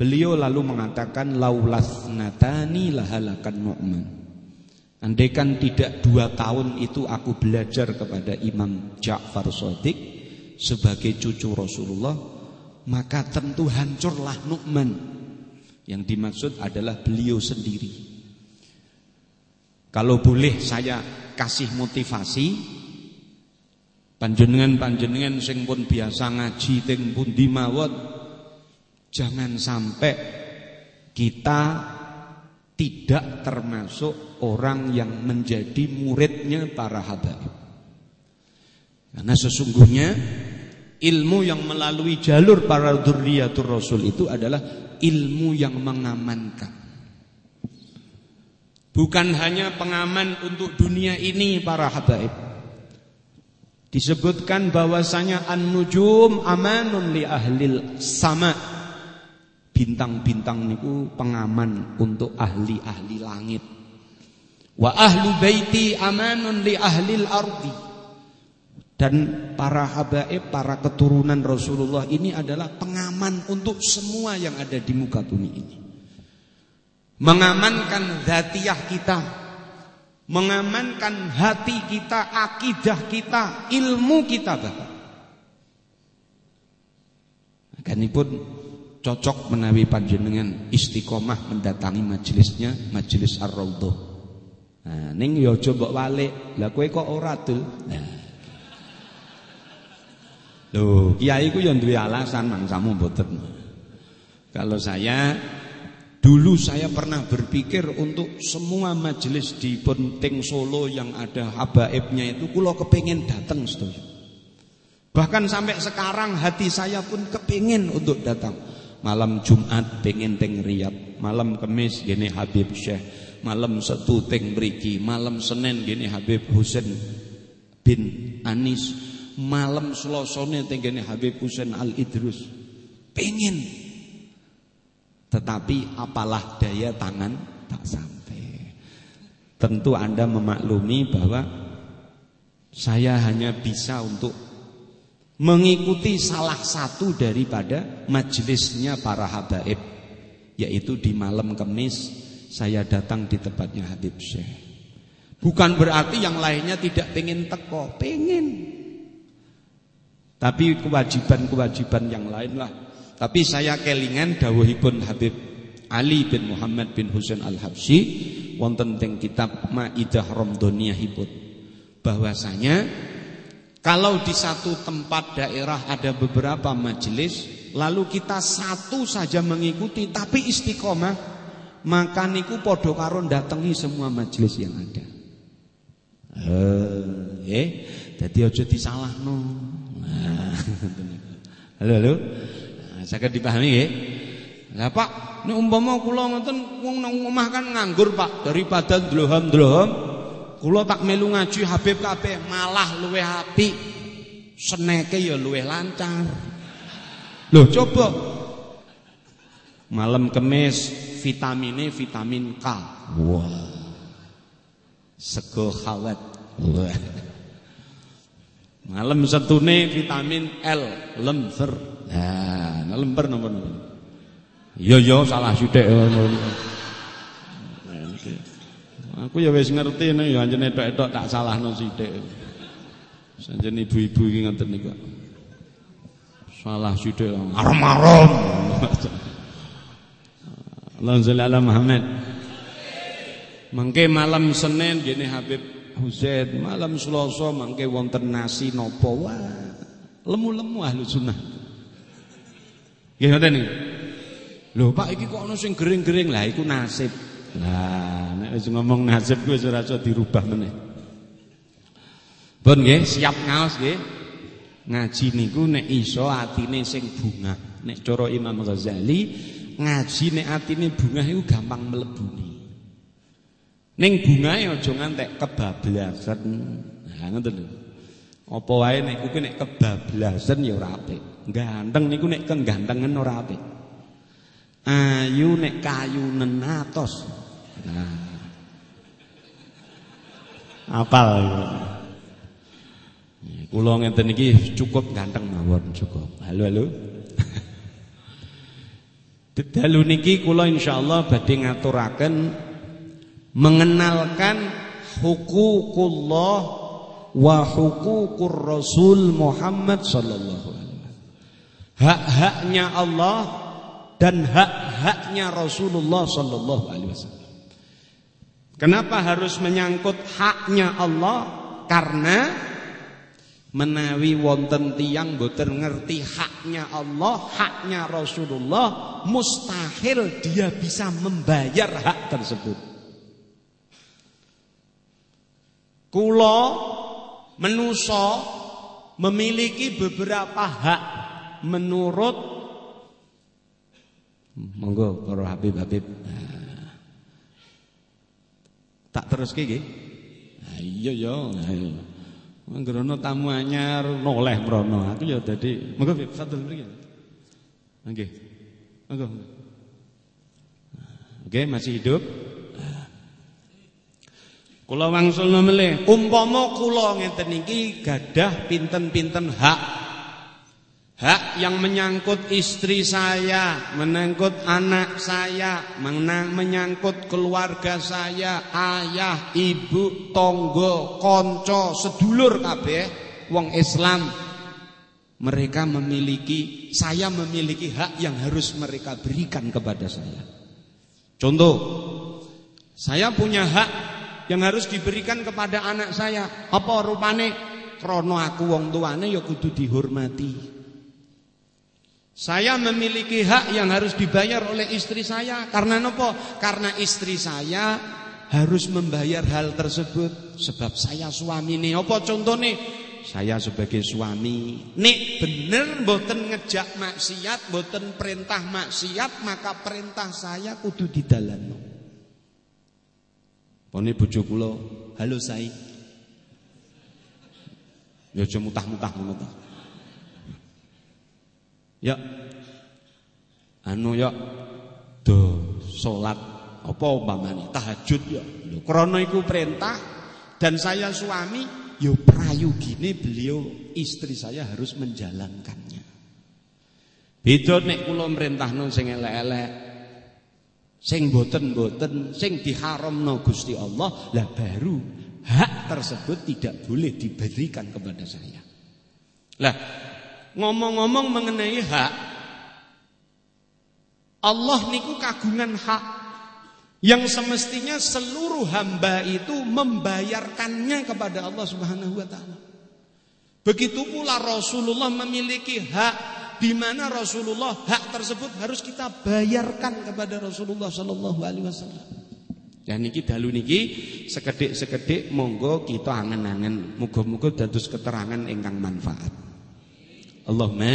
Beliau lalu mengatakan laulas natani lahalakan Nu'man. Andaikan tidak dua tahun itu aku belajar kepada Imam Ja'far Shadiq sebagai cucu Rasulullah, maka tentu hancurlah Nu'man. Yang dimaksud adalah beliau sendiri. Kalau boleh saya kasih motivasi, panjenengan-panjenengan sing pun biasa ngaji teng pundi mawon Jangan sampai kita tidak termasuk orang yang menjadi muridnya para habaib. Karena sesungguhnya ilmu yang melalui jalur para dzurriyyatur rasul itu adalah ilmu yang mengamankan. Bukan hanya pengaman untuk dunia ini para habaib. Disebutkan bahwasanya an-nujum amanun li ahlil sama' bintang-bintang niku pengaman untuk ahli-ahli langit. Wa ahlu baiti amanun li ahli ardi. Dan para habaib, para keturunan Rasulullah ini adalah pengaman untuk semua yang ada di muka bumi ini. Mengamankan zatiyah kita, mengamankan hati kita, akidah kita, ilmu kita bahkan. pun cocok menawi panjenengan istiqomah mendatangi majelisnya majelis Ar-Raudhah. Nah, ning yo aja mbok. Lah kowe kok ora dul. Nah. Loh, kiai ku yo duwe alasan mangsamu mboten. Kalau saya dulu saya pernah berpikir untuk semua majelis di Penting Solo yang ada habaibnya itu kula kepengin datang setuju. Bahkan sampai sekarang hati saya pun kepingin untuk datang. Malam Jumat pengen teng Riyad, malam Kamis gini Habib Syekh, malam Setu teng Mriki, malam Senin gini Habib Husain bin Anis, malam Selosone teng gini Habib Husain Al Idrus. Pengen. Tetapi apalah daya tangan tak sampai. Tentu Anda memaklumi bahwa saya hanya bisa untuk mengikuti salah satu daripada majelisnya para habaib yaitu di malam kemis saya datang di tempatnya Habib Syekh bukan berarti yang lainnya tidak pengen teko pengen tapi kewajiban-kewajiban yang lain lah tapi saya kelingan dawuhipun Habib Ali bin Muhammad bin Husain Al-Habsyi wonten teng kitab Maidah Ramdhaniyahipun bahwasanya kalau di satu tempat daerah ada beberapa majelis, lalu kita satu saja mengikuti tapi istiqomah, maka niku podo karo datangi semua majelis yang ada. Eh, eh jadi aja disalahno. Nah, halo, halo. Nah, saya dipahami ya. Lah Pak, nek umpama kula ngoten wong nang omah kan nganggur Pak, daripada ndloham-ndloham Kula tak melu ngaji Habib kabeh malah luwih apik. Seneke ya luwih lancar. Loh coba malam kemis vitamine vitamin K. Wah. Sego khawat. Malam setune vitamin L, lemper. Nah, lemper nomor. Iya iya salah sithik. Aku ya wis ngerti nek ya anjene tok-tok tak salahno sithik. Sanjen ibu-ibu iki ngoten niku. Salah sithik arom-arom. Allahumma sholli ala Muhammad. Mangke malam Senin gene Habib Husain, malam Selasa mangke wonten nasi nopo wah. Lemu-lemu ahlu sunnah. Nggih ngoten niku. Lho Pak iki kok ana sing gering-gering lah iku nasib. Nah, nek wis ngomong nasib kuwi ora iso dirubah meneh. Pun nggih, siap ngaos nggih. Ngaji niku nek iso atine sing bunga. Nek cara Imam Ghazali, ngaji nek atine bunga iku gampang mlebune. Ning bungae aja ngantek kebablasan. Nah, ngoten lho. Apa wae nek kuwi nek kebablasan ya ora apik. Ganteng niku nek kegantengan ora apik. Ayu nek kayu nenatos Nah. Apal. Kula ngeten iki cukup ganteng mawon cukup. Halo halo. Dalu niki kula insyaallah badhe ngaturaken mengenalkan hukukullah wa hukukur Rasul Muhammad sallallahu alaihi. Hak-haknya Allah dan hak-haknya Rasulullah sallallahu alaihi wasallam. Kenapa harus menyangkut haknya Allah? Karena menawi wonten tiang boten ngerti haknya Allah, haknya Rasulullah, mustahil dia bisa membayar hak tersebut. Kulo menuso memiliki beberapa hak menurut monggo para Habib-habib. Nah, tak terus nggih. Nah, iya ya, ayo. Ngrono tamu anyar noleh mrono. Aku ya dadi monggo Habib satu mriki. Nggih. Monggo. Oke, masih hidup? Kula wangsulna melih, umpama kula ngeten iki gadah pinten-pinten hak. Hak yang menyangkut istri saya, menyangkut anak saya, menyangkut keluarga saya, ayah, ibu, tonggo, konco, sedulur kabeh wong Islam. Mereka memiliki, saya memiliki hak yang harus mereka berikan kepada saya. Contoh, saya punya hak yang harus diberikan kepada anak saya. Apa rupane? Krono aku wong tuane ya kudu dihormati. Saya memiliki hak yang harus dibayar oleh istri saya. Karena nopo? Karena istri saya harus membayar hal tersebut. Sebab saya suami nih. Apa contohnya? Saya sebagai suami Nek bener boten ngejak maksiat Boten perintah maksiat Maka perintah saya kudu di dalam Pone kula, "Halo Sai." Ya aja mutah-mutah ngono ta. Ya. Anu ya do salat apa umpamane tahajud ya. Lho krana iku perintah dan saya suami ya prayogine beliau istri saya harus menjalankannya. Beda nek kula merintahno sing elek-elek sing boten-boten sing diharamno Gusti Allah lah baru hak tersebut tidak boleh diberikan kepada saya. Lah ngomong-ngomong mengenai hak Allah niku kagungan hak yang semestinya seluruh hamba itu membayarkannya kepada Allah Subhanahu wa taala. Begitu pula Rasulullah memiliki hak di mana Rasulullah hak tersebut harus kita bayarkan kepada Rasulullah sallallahu alaihi wasallam. Dan niki dalu niki sekedhik-sekedhik monggo kita angen-angen muga-muga dados keterangan ingkang manfaat. Allahumma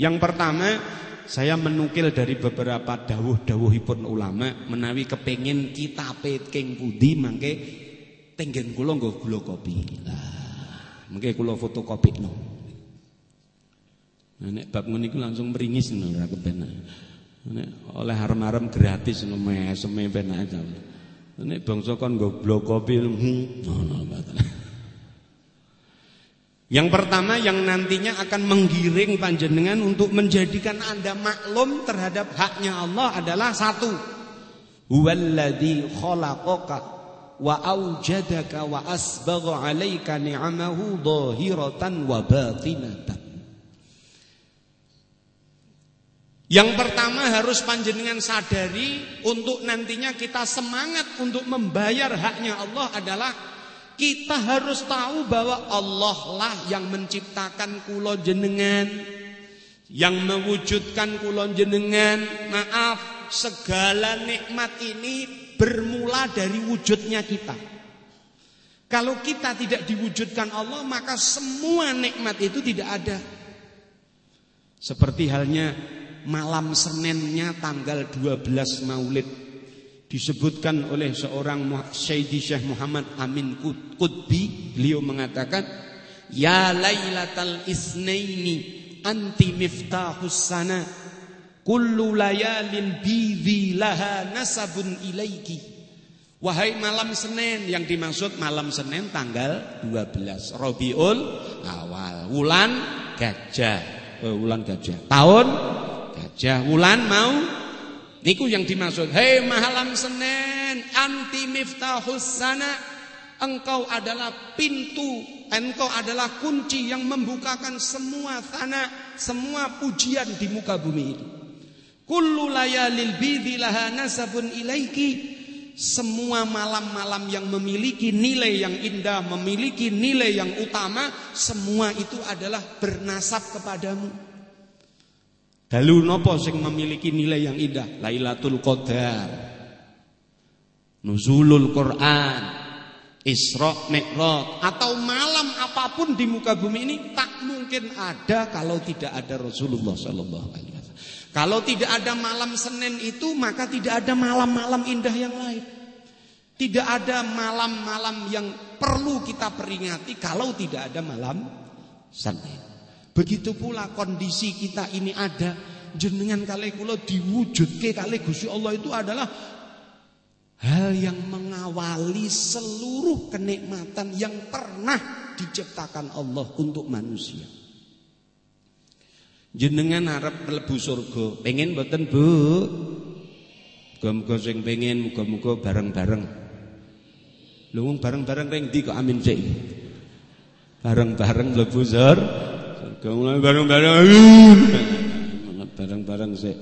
yang pertama saya menukil dari beberapa dawuh-dawuhipun ulama menawi kepengin kita peking budi mangke tenggen kula nggo gula kopi. Lah, mengke kula fotokopikno. Nah, nek bab ngono iku langsung meringis ngono ora kepenak. Nek oleh haram-haram gratis ngono meseme penak. Nek bangsa kon goblok kopi ngono Yang pertama yang nantinya akan menggiring panjenengan untuk menjadikan Anda maklum terhadap haknya Allah adalah satu. Huwallazi khalaqaka wa aujadaka wa asbagha 'alaika ni'amahu dhahiratan wa batinatan. Yang pertama harus panjenengan sadari untuk nantinya kita semangat untuk membayar haknya Allah adalah kita harus tahu bahwa Allah lah yang menciptakan kulon jenengan, yang mewujudkan kulon jenengan. Maaf, segala nikmat ini bermula dari wujudnya kita. Kalau kita tidak diwujudkan Allah, maka semua nikmat itu tidak ada. Seperti halnya malam Seninnya tanggal 12 Maulid disebutkan oleh seorang Syedi Syekh Muhammad Amin Qutbi beliau mengatakan ya lailatal isnaini anti miftahus sana kullu layalin bidhi laha nasabun ilaiki. Wahai malam Senin yang dimaksud malam Senin tanggal 12 Robiul awal wulan gajah. Eh, wulan gajah. Tahun Dzulhijjah. Wulan mau niku yang dimaksud. Hei malam Senin, anti miftahus sana. Engkau adalah pintu, engkau adalah kunci yang membukakan semua tanah, semua pujian di muka bumi ini. Kullu layalil bidhi laha nasabun ilaiki. Semua malam-malam yang memiliki nilai yang indah, memiliki nilai yang utama, semua itu adalah bernasab kepadamu. Dalu nopo sing memiliki nilai yang indah? Lailatul Qadar. Nuzulul Quran. Isra Mi'raj atau malam apa pun di muka bumi ini tak mungkin ada kalau tidak ada Rasulullah sallallahu alaihi wasallam. Kalau tidak ada malam Senin itu maka tidak ada malam-malam indah yang lain. Tidak ada malam-malam yang perlu kita peringati kalau tidak ada malam Senin. Begitu pula kondisi kita ini ada jenengan kali kula diwujudke kali Gusti Allah itu adalah hal yang mengawali seluruh kenikmatan yang pernah diciptakan Allah untuk manusia. Jenengan arep mlebu surga, pengen mboten, Bu? Muga-muga sing pengen muga-muga bareng-bareng. Wong bareng-bareng ring ndi kok amin sik. Bareng-bareng mlebu. Mulai bareng-bareng. Bareng-bareng sik.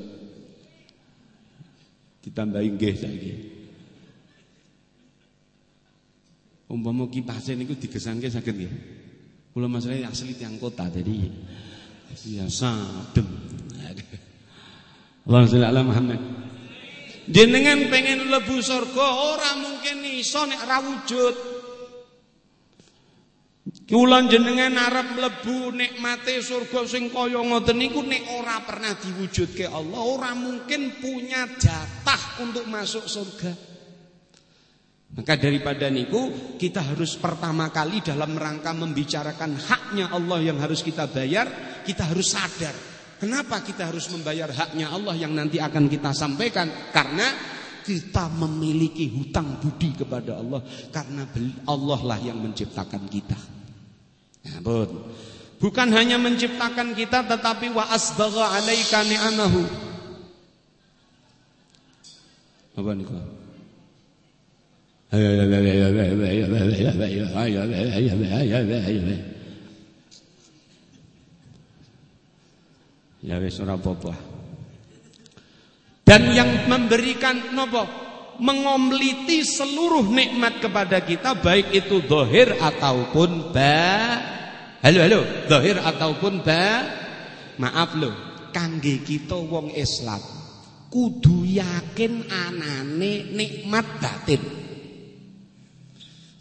Ditambahi nggih saiki. Umpama kipase niku digesangke saged nggih. Kula masalahnya asli tiang kota jadi Ya sadem. Allahumma sholli ala Muhammad. Jenengan pengen lebu surga ora mungkin iso nek ra wujud. Kula jenengan arep mlebu nikmate surga sing kaya ngoten niku nek ora pernah diwujudke Allah, ora mungkin punya jatah untuk masuk surga. Maka daripada niku kita harus pertama kali dalam rangka membicarakan haknya Allah yang harus kita bayar, kita harus sadar. Kenapa kita harus membayar haknya Allah yang nanti akan kita sampaikan? Karena kita memiliki hutang budi kepada Allah karena Allah lah yang menciptakan kita. Ya, Bukan hanya menciptakan kita tetapi wa asbagha alaika ni'amahu. Apa nih Ya wis ora apa-apa. Dan yang memberikan nopo mengomliti seluruh nikmat kepada kita baik itu dohir ataupun ba. Halo halo dohir ataupun ba. Maaf loh kangge kita wong Islam kudu yakin anane nikmat batin.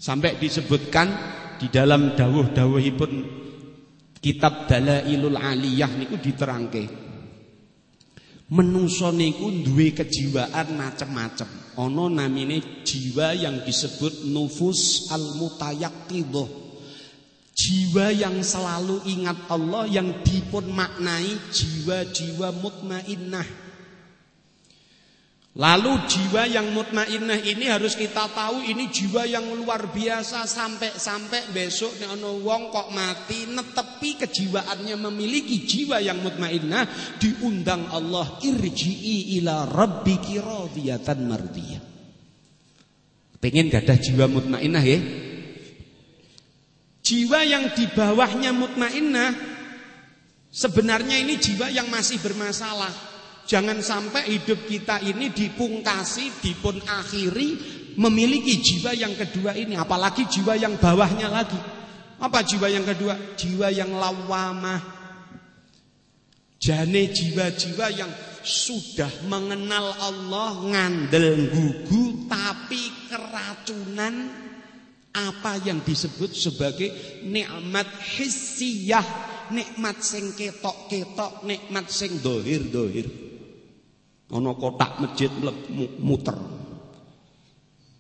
Sampai disebutkan di dalam dawuh-dawuhipun kitab Dalailul Aliyah niku diterangke. Menungso niku duwe kejiwaan macam-macam. Ana namine jiwa yang disebut nufus al-mutayaqqidhah. Jiwa yang selalu ingat Allah yang dipun maknai jiwa-jiwa mutmainnah. Lalu jiwa yang mutmainnah ini harus kita tahu ini jiwa yang luar biasa sampai-sampai besok nek ana wong kok mati netepi kejiwaannya memiliki jiwa yang mutmainnah diundang Allah irji'i ila rabbiki radiyatan mardiyah. Pengen gadah jiwa mutmainnah ya? Jiwa yang di bawahnya mutmainnah sebenarnya ini jiwa yang masih bermasalah. Jangan sampai hidup kita ini dipungkasi, dipun akhiri memiliki jiwa yang kedua ini, apalagi jiwa yang bawahnya lagi. Apa jiwa yang kedua? Jiwa yang lawamah. Jane jiwa-jiwa yang sudah mengenal Allah ngandel gugu tapi keracunan apa yang disebut sebagai nikmat hissiyah, nikmat sing ketok-ketok, nikmat sing dohir-dohir. Ana kotak masjid muter.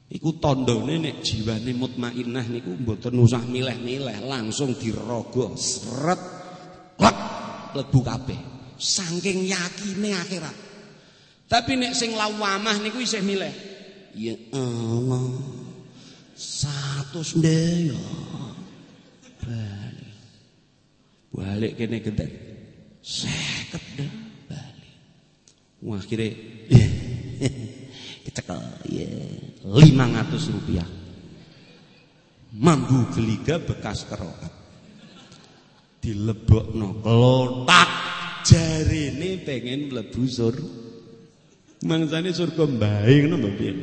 Iku tandane nek jiwane mutmainnah niku mboten usah milih-milih, langsung dirogo sret lek lebu kabeh. Saking yakine akhirat. Tapi nek sing lawamah niku isih milih. Ya Allah. Satu ya. Balik. Balik kene genten. Seket deh. Wah, akhirnya kecekel ya 500 rupiah. Mambu geliga bekas kerokat. Dilebokno klotak jarine pengen mlebu sur. Mangsane surga ngono mbok piye?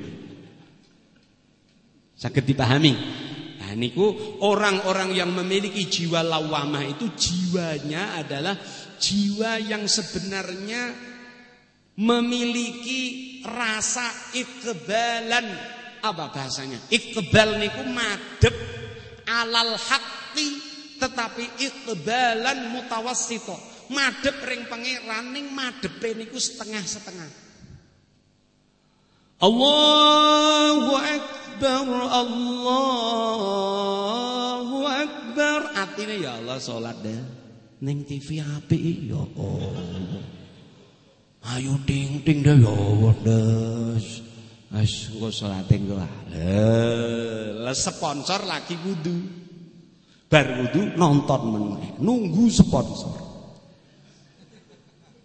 Saged dipahami? Nah niku orang-orang yang memiliki jiwa lawamah itu jiwanya adalah jiwa yang sebenarnya memiliki rasa ikbalan apa bahasanya? Ikbal niku madep alal hakti tetapi ikbalan mutawassito. Madep ring pangeran ning madepe niku setengah-setengah. Allahu Akbar Allahu Akbar Artinya ya Allah sholat deh Neng TV api ya Allah Ayo ting ting deh ya Allah des As engko salate engko lah. Sponsor lagi wudu. Bar wudu nonton meneh. Nunggu sponsor.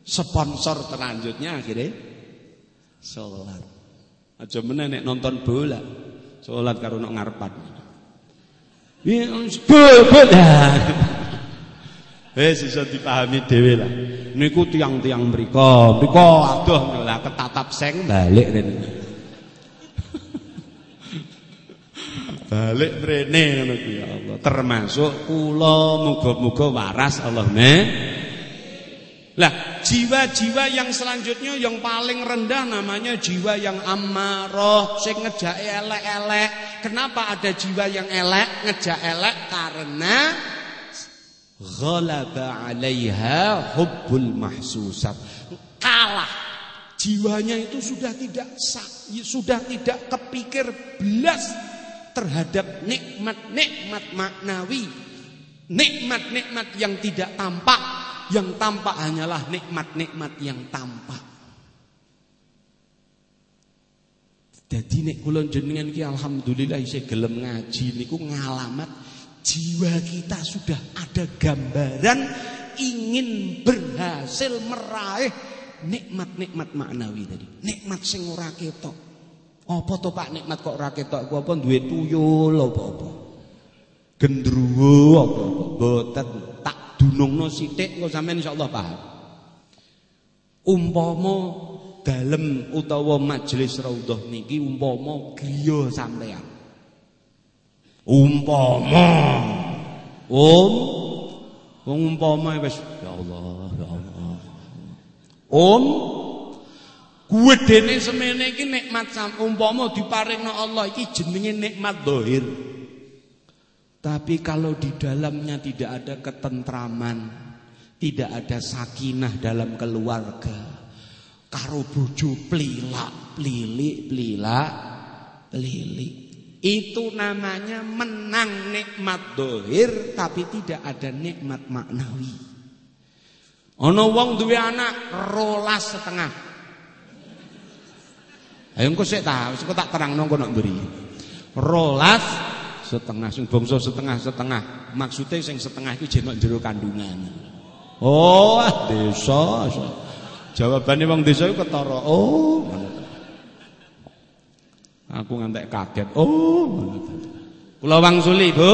Sponsor selanjutnya akhirnya Sholat Aja meneh nek nonton bola. Salat karo nok ngarepan. Ya bol Wis iso dipahami dhewe lah. Niku tiang-tiang mriku, mriku aduh lah ketatap seng balik rene. balik mrene ngono ya Allah. Termasuk kula muga-muga waras Allah ne. Lah, jiwa-jiwa yang selanjutnya yang paling rendah namanya jiwa yang amarah, sing ngejak elek-elek. Kenapa ada jiwa yang elek, ngejak elek? Karena ghalaba 'alaiha hubbul mahsusat. Kalah. Jiwanya itu sudah tidak sudah tidak kepikir belas terhadap nikmat-nikmat maknawi. Nikmat-nikmat yang tidak tampak yang tampak hanyalah nikmat-nikmat yang tampak. Jadi nek kula jenengan ki alhamdulillah saya gelem ngaji niku ngalamat jiwa kita sudah ada gambaran ingin berhasil meraih nikmat-nikmat maknawi tadi. Nikmat sing ora ketok. Apa to Pak nikmat kok ora ketok? Ku apa duwe tuyul apa-apa? Gendruwo apa-apa? Boten tak dunungno sithik engko sampean insyaallah paham. Umpama dalem utawa majelis raudhah niki umpama griya sampean. Umpama Om wong umpama wis ya Allah ya Allah. Om Kuwedene semene iki nikmat sam umpama diparingno Allah iki jenenge nikmat dohir. Tapi kalau di dalamnya tidak ada ketentraman, tidak ada sakinah dalam keluarga, karo bojo plilak, plilik, plilak, plilik. Itu namanya menang nikmat dohir tapi tidak ada nikmat maknawi. Ono wong duwe anak rolas setengah. Ayo engko sik ta, engko tak terangno engko nak mburi. Rolas setengah sing bangsa setengah-setengah. Maksude sing setengah iku jenok jero kandungan. Oh, desa. Jawabane wong desa iku ketara. Oh, Aku ngantek kaget. Oh, Kula wangsuli, Bu.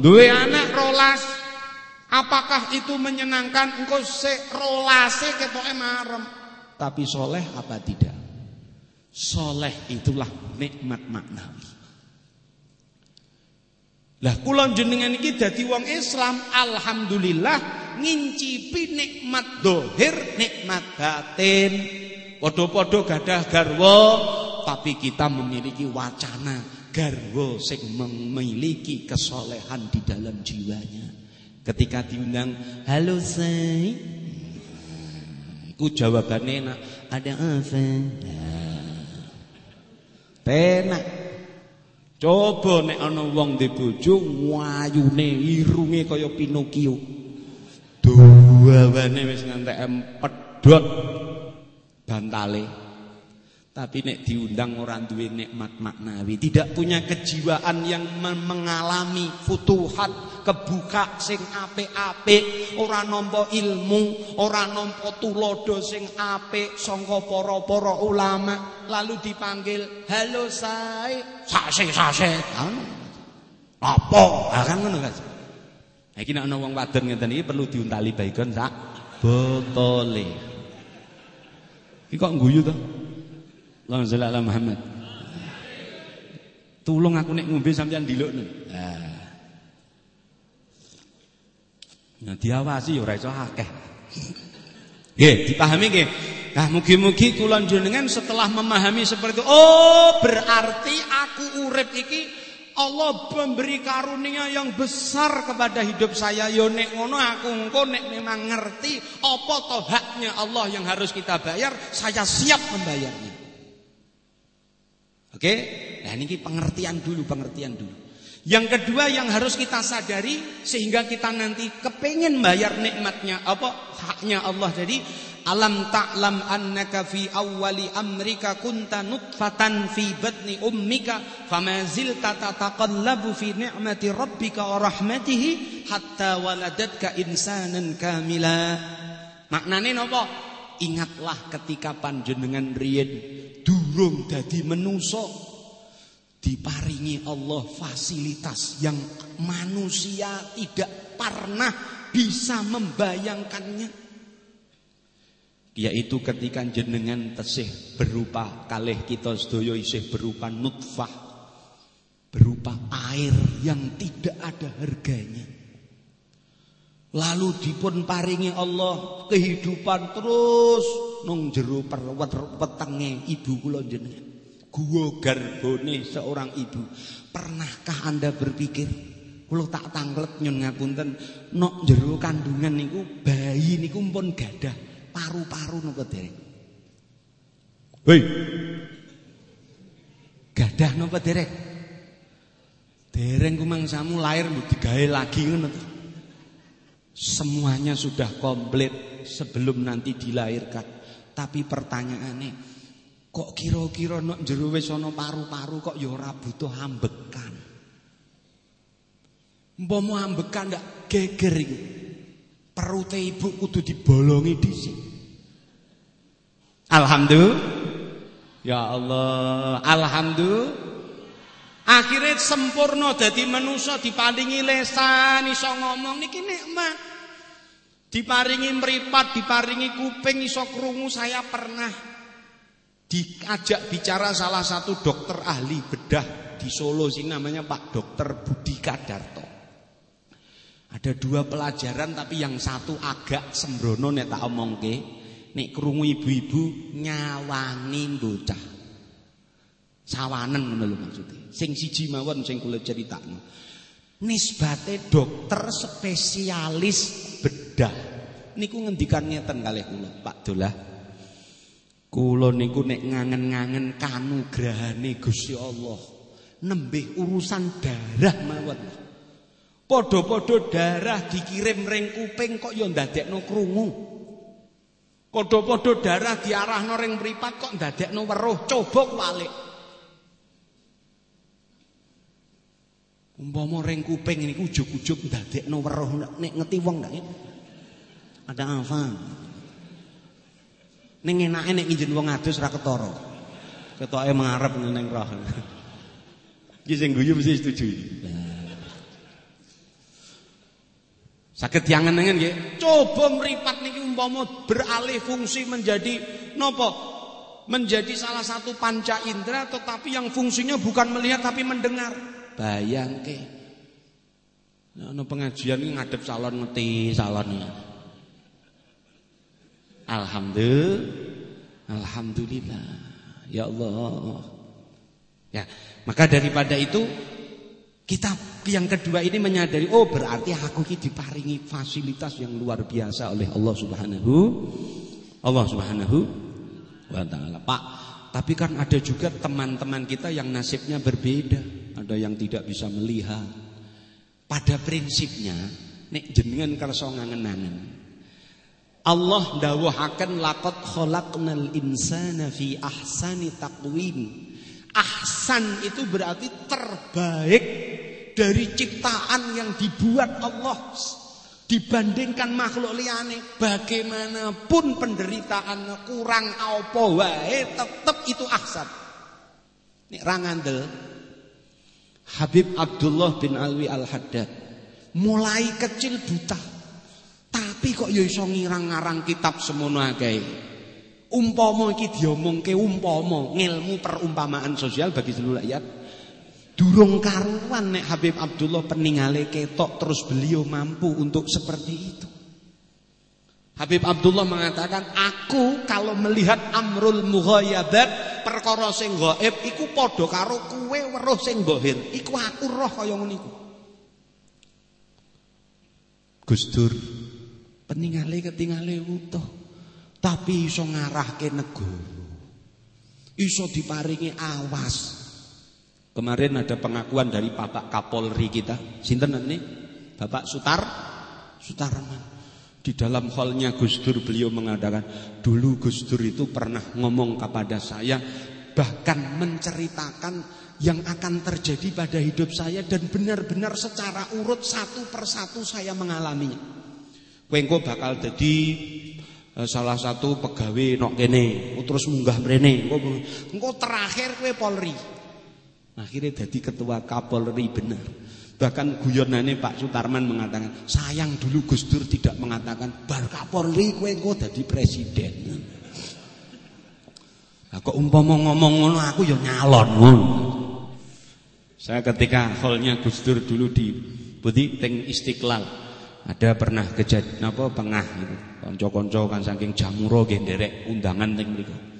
Duwe anak rolas. Apakah itu menyenangkan? Engko sik rolase ketoke marem. Tapi soleh apa tidak? Soleh itulah nikmat maknawi. Lah kula jenengan iki dadi wong Islam, alhamdulillah ngincipi nikmat dohir, nikmat batin. Padha-padha gadah garwa, tapi kita memiliki wacana garwa sing memiliki kesolehan di dalam jiwanya. Ketika diundang, "Halo, say." Ku jawabannya enak, "Ada apa?" Penak Coba nek ana wong di bojo wayune irunge kaya Pinocchio. Dawane wis ngantek empedhot bantale. Tapi nek diundang orang duwe nikmat maknawi, tidak punya kejiwaan yang mengalami futuhat, kebuka sing apik-apik, ora nampa ilmu, ora nampa tulodo sing apik sangka para-para ulama, lalu dipanggil, "Halo sae." Sase-sase. Apa? Ah kan ngono kan. Iki nek ana wong wadon ngeten iki perlu diuntali baygon sak botole. Iki kok guyu to? Allahumma sholli ala Muhammad. Tulung aku nek ngombe sampean dilukno. Nah. Nah diawasi ya ora iso akeh. Nggih, dipahami nggih. Nah, mugi-mugi kula jenengan setelah memahami seperti itu, oh berarti aku urip iki Allah memberi karunia yang besar kepada hidup saya. Yo nek ngono aku engko nek memang ngerti apa to haknya Allah yang harus kita bayar, saya siap membayarnya. Oke? Nah ini pengertian dulu, pengertian dulu. Yang kedua yang harus kita sadari sehingga kita nanti kepengen bayar nikmatnya apa haknya Allah jadi alam ta'lam annaka fi awwali amrika kunta nutfatan fi batni ummika fama zilta tataqallabu fi ni'mati rabbika wa rahmatihi hatta waladatka insanan kamila maknane napa ingatlah ketika panjenengan riyen durung dadi menusa diparingi Allah fasilitas yang manusia tidak pernah bisa membayangkannya. Yaitu ketika jenengan tesih berupa kalih kita sedaya isih berupa nutfah berupa air yang tidak ada harganya lalu dipun paringi Allah kehidupan terus nung jero perwet wetenge ibu kula jenengan gua garbone seorang ibu. Pernahkah Anda berpikir kula tak tanglet nyon ngapunten nok jero kandungan niku bayi niku pun gadah paru-paru napa dereng? Hei. Gadah napa dereng? Dereng kumangsamu lahir mbok digawe lagi ngono to. Semuanya sudah komplit sebelum nanti dilahirkan. Tapi pertanyaannya, Kok kira-kira nek jero wis ana paru-paru kok ya ora butuh ambekan. Umpama ambekan ndak geger iku. Perute ibu kudu dibolongi dhisik. Alhamdulillah. Ya Allah, alhamdulillah. Akhirnya sempurna dadi manusia diparingi lesan iso ngomong niki nikmat. Diparingi meripat, diparingi kuping iso krungu saya pernah diajak bicara salah satu dokter ahli bedah di Solo sini namanya Pak Dokter Budi Kadarto. Ada dua pelajaran tapi yang satu agak sembrono nek tak omongke, nek krungu ibu-ibu nyawani bocah. Sawanen ngono lho maksudnya. Sing siji mawon sing kula critakno. Nisbate dokter spesialis bedah. Niku ngendikan ngeten kalih kula, Pak Dolah. Kula niku nek ngangen-ngangen kanugrahane Gusti Allah, nembih urusan darah mawon. Padha-padha darah dikirim ring kuping kok ya ndadekno krungu. Padha-padha darah diarahno ring mripat kok ndadekno weruh. Coba balik. Umpama ring kuping niku ujug-ujug ndadekno weruh nek ngeti wong ndak ya? Ada apa? Ning enake nek nginjen wong adus ra ketara. Ketoke mengarep ning roh. Iki sing guyu mesti setuju. Sakit yangen nengen nggih. Coba meripat niki umpama beralih fungsi menjadi nopo? Menjadi salah satu panca indera tetapi yang fungsinya bukan melihat tapi mendengar. Bayangke. Nah, no pengajian ini ngadep salon ngeti salonnya. Alhamdulillah. Alhamdulillah. Ya Allah. Ya, maka daripada itu kita yang kedua ini menyadari oh berarti aku ini diparingi fasilitas yang luar biasa oleh Allah Subhanahu Allah Subhanahu wa taala. Pak, tapi kan ada juga teman-teman kita yang nasibnya berbeda, ada yang tidak bisa melihat. Pada prinsipnya nek jenengan kersa ngangen-angen Allah dawuhaken laqad khalaqnal insana fi ahsani taqwim. Ahsan itu berarti terbaik dari ciptaan yang dibuat Allah dibandingkan makhluk liane bagaimanapun penderitaan kurang apa wae tetep itu ahsan. Nek ra ngandel Habib Abdullah bin Alwi Al-Haddad mulai kecil buta tapi kok ya iso ngirang-ngarang kitab semono akeh. Umpama iki diomongke umpama ngilmu perumpamaan sosial bagi seluruh rakyat. Durung karuan nek Habib Abdullah peningale ketok terus beliau mampu untuk seperti itu. Habib Abdullah mengatakan, aku kalau melihat amrul mughayabat, perkara sing gaib iku padha karo kuwe weruh sing zahir. Iku aku roh kaya ngono iku. Gus Dur peningale ketingale utuh tapi iso ngarahke negara iso diparingi awas kemarin ada pengakuan dari Bapak Kapolri kita sinten ini Bapak Sutar Sutarman di dalam halnya Gus Dur beliau mengatakan dulu Gus Dur itu pernah ngomong kepada saya bahkan menceritakan yang akan terjadi pada hidup saya dan benar-benar secara urut satu persatu saya mengalaminya. Kowe engko bakal dadi uh, salah satu pegawai nok kene, terus munggah mrene. Engko terakhir kowe Polri. Akhirnya jadi ketua Kapolri benar. Bahkan guyonane Pak Sutarman mengatakan, sayang dulu Gus Dur tidak mengatakan bar Kapolri kowe engko dadi presiden. Nah, kok umpama ngomong ngono aku ya nyalon ngono. Saya ketika holnya Gus Dur dulu di Budi Teng Istiqlal ada pernah kejadian apa pengah gitu. Konco-konco kan saking jamuro nggih undangan teng mriku.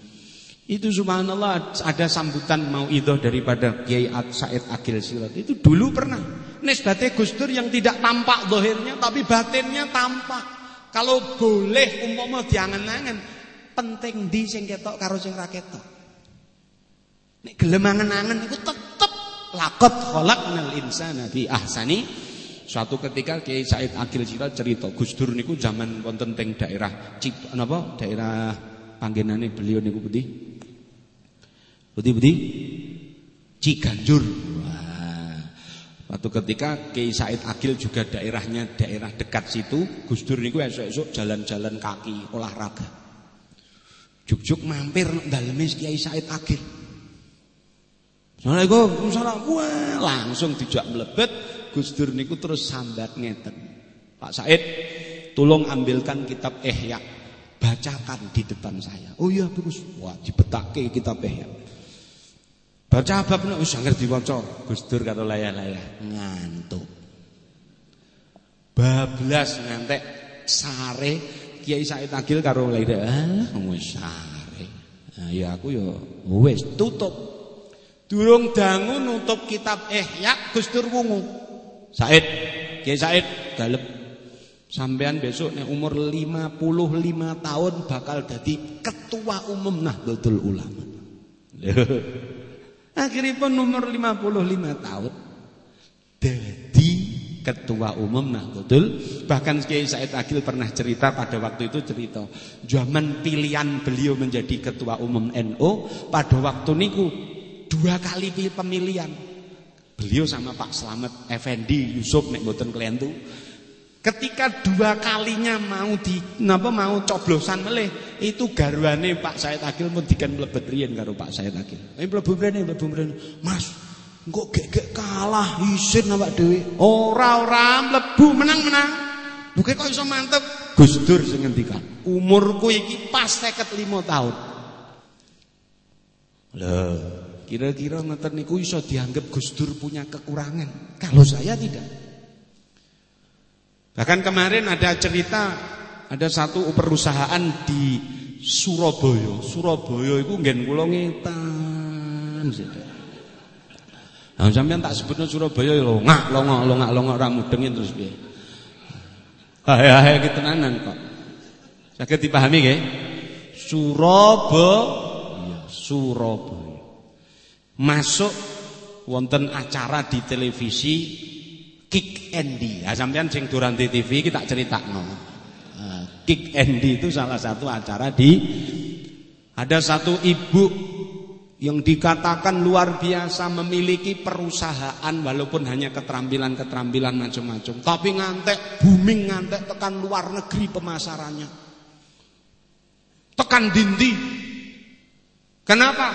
Itu subhanallah ada sambutan mau itu daripada Kiai Said Agil Sirat. Itu dulu pernah. Nisbate Gus Dur yang tidak tampak dohirnya tapi batinnya tampak. Kalau boleh umpama diangen-angen penting di sing ketok karo sing ra ketok. Nek gelem angen-angen iku tetep lakot khalaqnal insana bi ahsani Suatu ketika Kiai Said Agil Sira cerita Gus Dur niku zaman wonten teng daerah Cip napa daerah panggenane beliau niku pundi? Pundi-pundi? Ciganjur. Wah. Suatu ketika Kiai Said Agil juga daerahnya daerah dekat situ, Gus Dur niku esuk-esuk jalan-jalan kaki olahraga. Juk-juk mampir daleme Kiai Said Agil. Assalamualaikum, Wah, langsung dijak mlebet Gus Dur niku terus sambat ngeten. Pak Said, tolong ambilkan kitab Ihya. Bacakan di depan saya. Oh iya, Gus. Wah, dibetake kitab Ihya. Baca bab nek wis ngerti waca. Gus Dur karo layah-layah ngantuk. Bablas ngantek sare Kiai Said Agil karo layah. Ah, wis sare. Nah, ya aku ya wis tutup. Durung dangu nutup kitab Ihya Gus Dur wungu. Said, Kiai Said dalem. Sampean besok nek umur 55 tahun bakal jadi ketua umum Nahdlatul Ulama. Akhirnya pun umur 55 tahun jadi ketua umum Nahdlatul bahkan Kiai Said Agil pernah cerita pada waktu itu cerita zaman pilihan beliau menjadi ketua umum NU pada waktu niku dua kali pemilihan Beliau sama Pak Slamet Effendi Yusuf nek mboten klientu. Ketika dua kalinya mau di napa mau coblosan meleh, itu garwane Pak Said Akil pun dikan mlebet riyen karo Pak Said Akil. Eh mlebu mrene, mlebu mrene. Mas, engko gek-gek kalah isin awak dhewe. Ora ora mlebu menang-menang. Buke kok iso mantep. Gus Dur sing ngendikan, umurku iki pas 55 tahun. Loh, Kira-kira ngoten niku iso dianggap Gus Dur punya kekurangan. Kalau saya tidak. Bahkan kemarin ada cerita ada satu perusahaan di Surabaya. Surabaya itu nggen kula ngetan. Nah, sampean tak sebutno Surabaya lho, ngak longo longak longo ora mudengin terus piye. Hae hae ki tenanan kok. Saged dipahami nggih? Surabaya, Surabaya masuk wonten acara di televisi Kick Andy. Ya sampean sing durante TV kita ceritakno. Uh, Kick Andy itu salah satu acara di ada satu ibu yang dikatakan luar biasa memiliki perusahaan walaupun hanya keterampilan-keterampilan macam-macam. Tapi ngantek booming ngantek tekan luar negeri pemasarannya. Tekan dindi. Kenapa?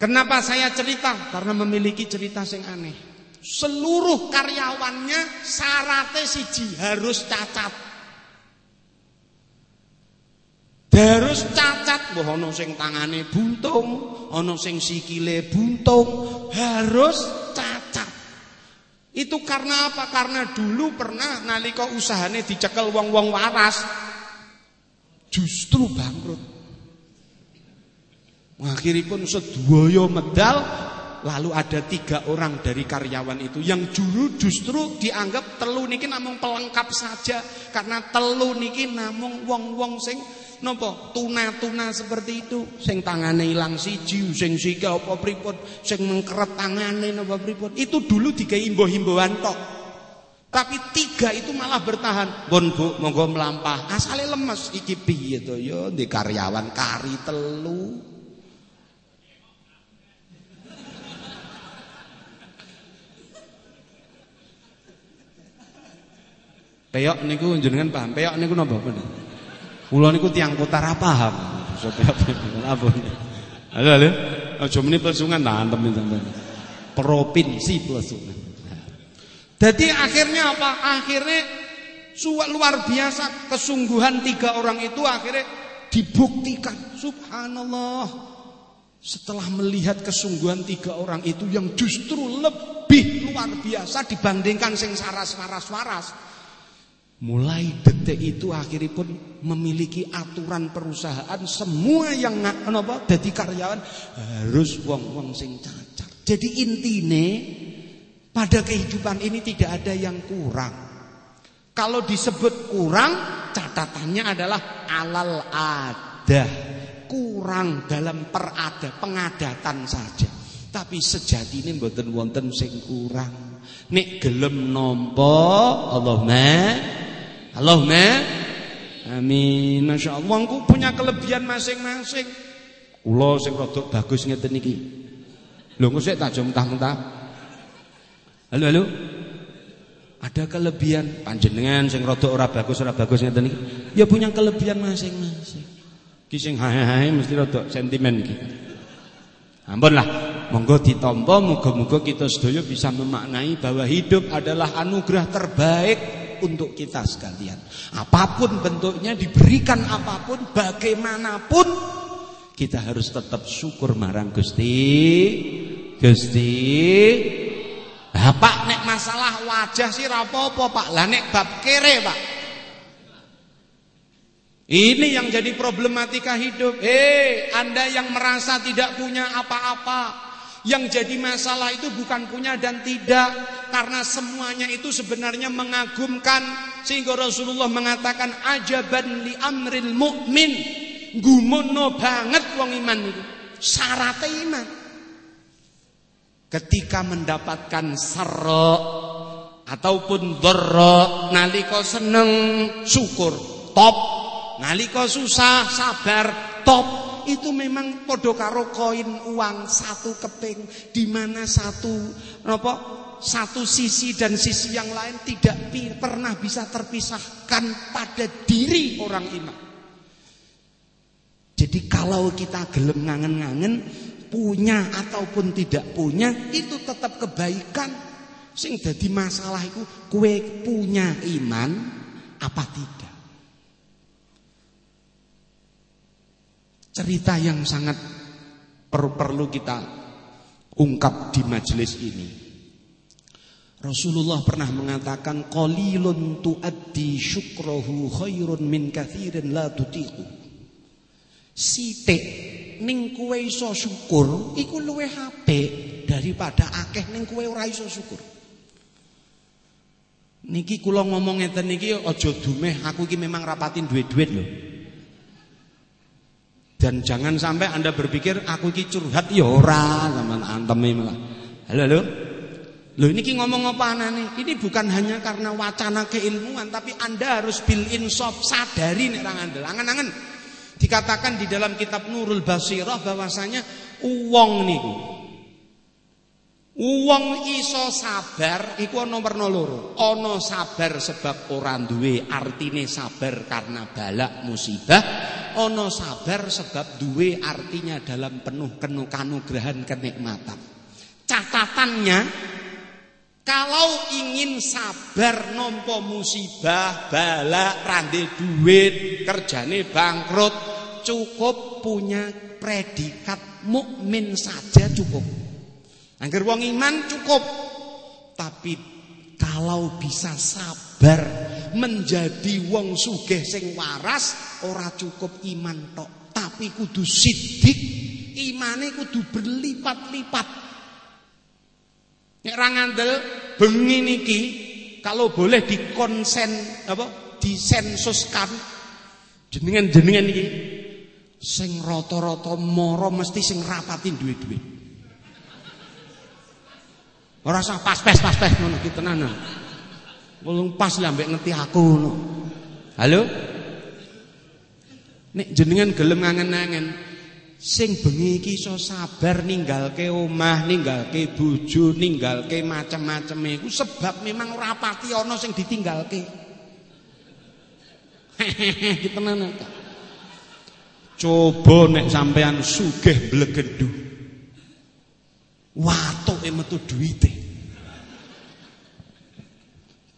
Kenapa saya cerita? Karena memiliki cerita yang aneh seluruh karyawannya syaratnya siji harus cacat Harus cacat, mbah ana sing tangane buntung, ana sing sikile buntung, harus cacat. Itu karena apa? Karena dulu pernah nalika usahane dicekel wong-wong waras justru bangkrut. Akhiripun sedaya medal Lalu ada tiga orang dari karyawan itu yang juru justru dianggap telu niki namung pelengkap saja. Karena telu niki namung wong-wong sing Napa tuna-tuna seperti itu. Sing tangane ilang siji sing sika apa pripun sing mengkeret tangane napa pripun. Itu dulu digawe imbuh-imbuhan tok. Tapi tiga itu malah bertahan. Pun Bu monggo melampah. Asale lemes. Iki piye to? Ya di karyawan kari telu Peyok niku jenengan paham. Peyok niku napa? Kula niku tiang kota ra paham. Ampun. Halo halo. Aja muni plesungan tak antem sampean. Provinsi plesungan. Jadi akhirnya apa? Akhirnya luar biasa kesungguhan tiga orang itu akhirnya dibuktikan. Subhanallah. Setelah melihat kesungguhan tiga orang itu yang justru lebih luar biasa dibandingkan sing saras-waras-waras. Mulai detik itu akhirnya pun memiliki aturan perusahaan semua yang apa jadi karyawan harus wong-wong sing cacat. Jadi intine pada kehidupan ini tidak ada yang kurang. Kalau disebut kurang, catatannya adalah alal ada. Kurang dalam perada, pengadatan saja. Tapi sejati ini mboten wonten sing kurang. Nek gelem nampa Allahumma Allahumma amin. Masya Allah aku punya kelebihan masing-masing. Kula sing rada bagus ngeten iki. Lho engko sik tak mentah-mentah. Halo halo. Ada kelebihan panjenengan sing rada ora bagus ora bagus ngeten iki. Ya punya kelebihan masing-masing. Ki sing hae-hae mesti rada sentimen iki. Ampun lah, monggo ditampa muga-muga kita sedaya bisa memaknai bahwa hidup adalah anugerah terbaik untuk kita sekalian. Apa pun bentuknya diberikan apa pun bagaimanapun kita harus tetap syukur marang Gusti. Gusti. Lah Pak nek masalah wajah sih rapopo Pak. Lah nek bab kere Pak. Ini yang jadi problematika hidup. Eh, Anda yang merasa tidak punya apa-apa, yang jadi masalah itu bukan punya dan tidak Karena semuanya itu sebenarnya mengagumkan Sehingga Rasulullah mengatakan Ajaban li amril mu'min. Gumono banget wong iman itu. Syaratnya iman. Ketika mendapatkan serok Ataupun dorok Naliko seneng syukur Top. Naliko susah sabar Top itu memang podo karo koin uang satu keping di mana satu apa satu sisi dan sisi yang lain tidak pernah bisa terpisahkan pada diri orang iman. Jadi kalau kita gelem ngangen-ngangen punya ataupun tidak punya itu tetap kebaikan. Sing jadi masalah itu kue punya iman apa tidak. Cerita yang sangat perlu, perlu kita ungkap di majelis ini. Rasulullah pernah mengatakan qalilun tuaddi syukrahu khairun min katsirin la tutiqu. Sithik ning kowe iso syukur iku luwih apik daripada akeh ning kowe ora iso syukur. Niki kula ngomong ngeten niki aja dumeh aku iki memang rapatin duit-duit lho. Dan jangan sampai Anda berpikir aku iki curhat ya ora, anteme malah. Halo halo. Loh ini ngomong apa anane? Ini bukan hanya karena wacana keilmuan tapi Anda harus bil insaf sadari nek ra ngandel. Angen-angen dikatakan di dalam kitab Nurul Basirah bahwasanya uang niku Uang iso sabar iku werna loro. Ana sabar sebab ora duwe, artine sabar karena balak musibah. Ana sabar sebab duwe artinya dalam penuh kenu kanugrahan kenikmatan. Catatannya kalau ingin sabar nompo musibah, balak, rande duit, kerjane bangkrut, cukup punya predikat mukmin saja cukup. Angger wong iman cukup. Tapi kalau bisa sabar menjadi wong sugih sing waras ora cukup iman tok, tapi kudu sidik, imane kudu berlipat-lipat. Nek ra ngandel bengi niki kalau boleh dikonsen apa disensuskan jenengan-jenengan iki sing rata-rata mara mesti sing rapatin duit-duit. Ora usah pas-pes pas-pes ngono ki tenanan. Wong pas lah mbek ngerti aku ngono. Halo? Nek jenengan gelem ngangen-angen sing bengi iki iso sabar ninggalke omah, ninggalke bojo, ninggalke macam-macam iku sebab memang ora pati ana sing ditinggalke. Hehehe, tenanan. Coba nek sampean sugih blegedu. Watuke metu duwite.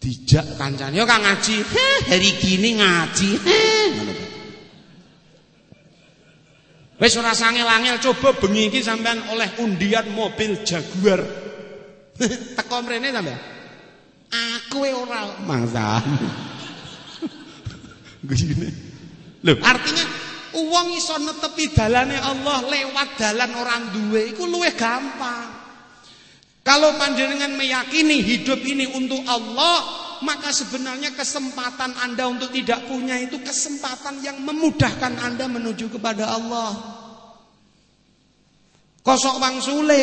Dijak kancane yo Kang ngaji. hari gini ngaji. Ngono Wis ora sangel-angel coba bengi iki sampean oleh undian mobil Jaguar. Teko mrene sampean. Aku ora mangsa. Gini. Loh, artinya Uang iso netepi dalane Allah lewat dalan orang duwe iku luwih gampang. Kalau panjenengan meyakini hidup ini untuk Allah, maka sebenarnya kesempatan Anda untuk tidak punya itu kesempatan yang memudahkan Anda menuju kepada Allah. Kosok wang sule,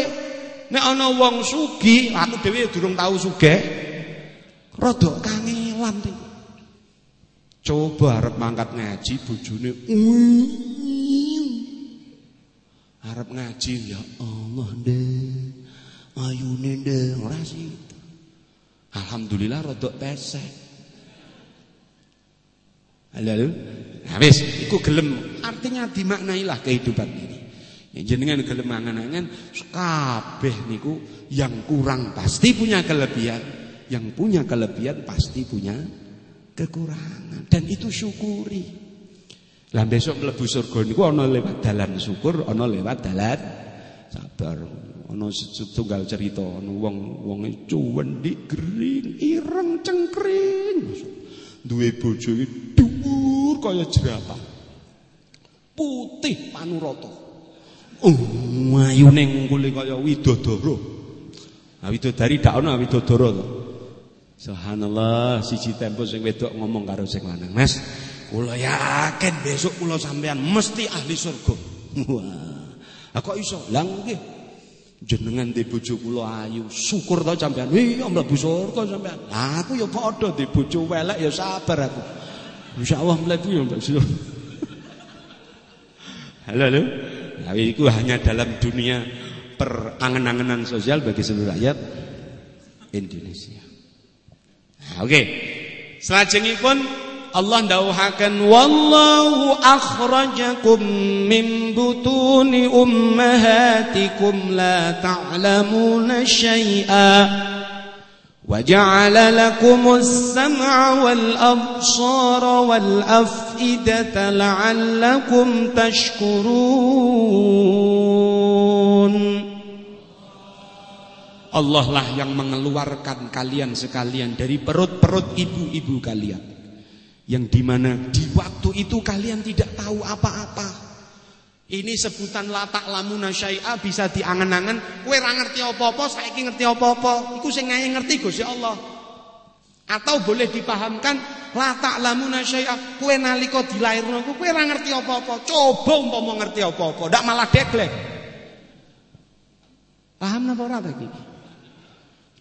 nek ana wong sugi, aku dhewe durung tahu sugih. Rodok kangelan iki. Coba harap mangkat ngaji bojone harap ngaji ya Allah deh. Ayune deh ora sih. Alhamdulillah rodok pesek. Halo, halo. Nah wis, iku gelem. Artinya dimaknailah kehidupan ini. Ya, jenengan gelem angan-angan kabeh niku yang kurang pasti punya kelebihan, yang punya kelebihan pasti punya kekurangan dan itu syukuri. Lah besok mlebu surga niku ana lewat dalan syukur, ana lewat dalan sabar. Ana setunggal cerita ana wong wonge cuwendik gering, ireng cengkring. Duwe bojo iki dhuwur kaya jerapah. Putih panurata. Oh, ayune ngungkule kaya widodara. Nah, widodari dak ana widodara to. Subhanallah, siji tempo sing wedok ngomong karo sing lanang, "Mas, kula yakin besok kula sampean mesti ahli surga." Wah. Lah kok iso? Lah nggih. Jenengan di bojo kula ayu, syukur to sampean. Iya mlebu surga sampean. Aku ya padha di bojo welek ya sabar aku. Insyaallah mlebu ya mbak surga. Halo, halo. Nah, itu hanya dalam dunia perangan-anganan sosial bagi seluruh rakyat Indonesia. Oke. Okay. Selajengipun Allah dawuhaken wallahu akhrajakum min butuni ummahatikum la ta'lamuna syai'a وجعل لكم السمع والأبصار والأفئدة لعلكم تشكرون Allah lah yang mengeluarkan kalian sekalian dari perut-perut ibu-ibu kalian. Yang di mana di waktu itu kalian tidak tahu apa-apa. Ini sebutan latak lamuna syai'a bisa diangan-angan. Kue ra ngerti apa-apa, saiki ngerti apa-apa. Iku sing ngerti Gusti Allah. Atau boleh dipahamkan latak lamuna syai'a. Kue nalika dilairno kue ra ngerti apa-apa. Coba umpama ngerti apa-apa, ndak malah deglek. Paham napa ora iki?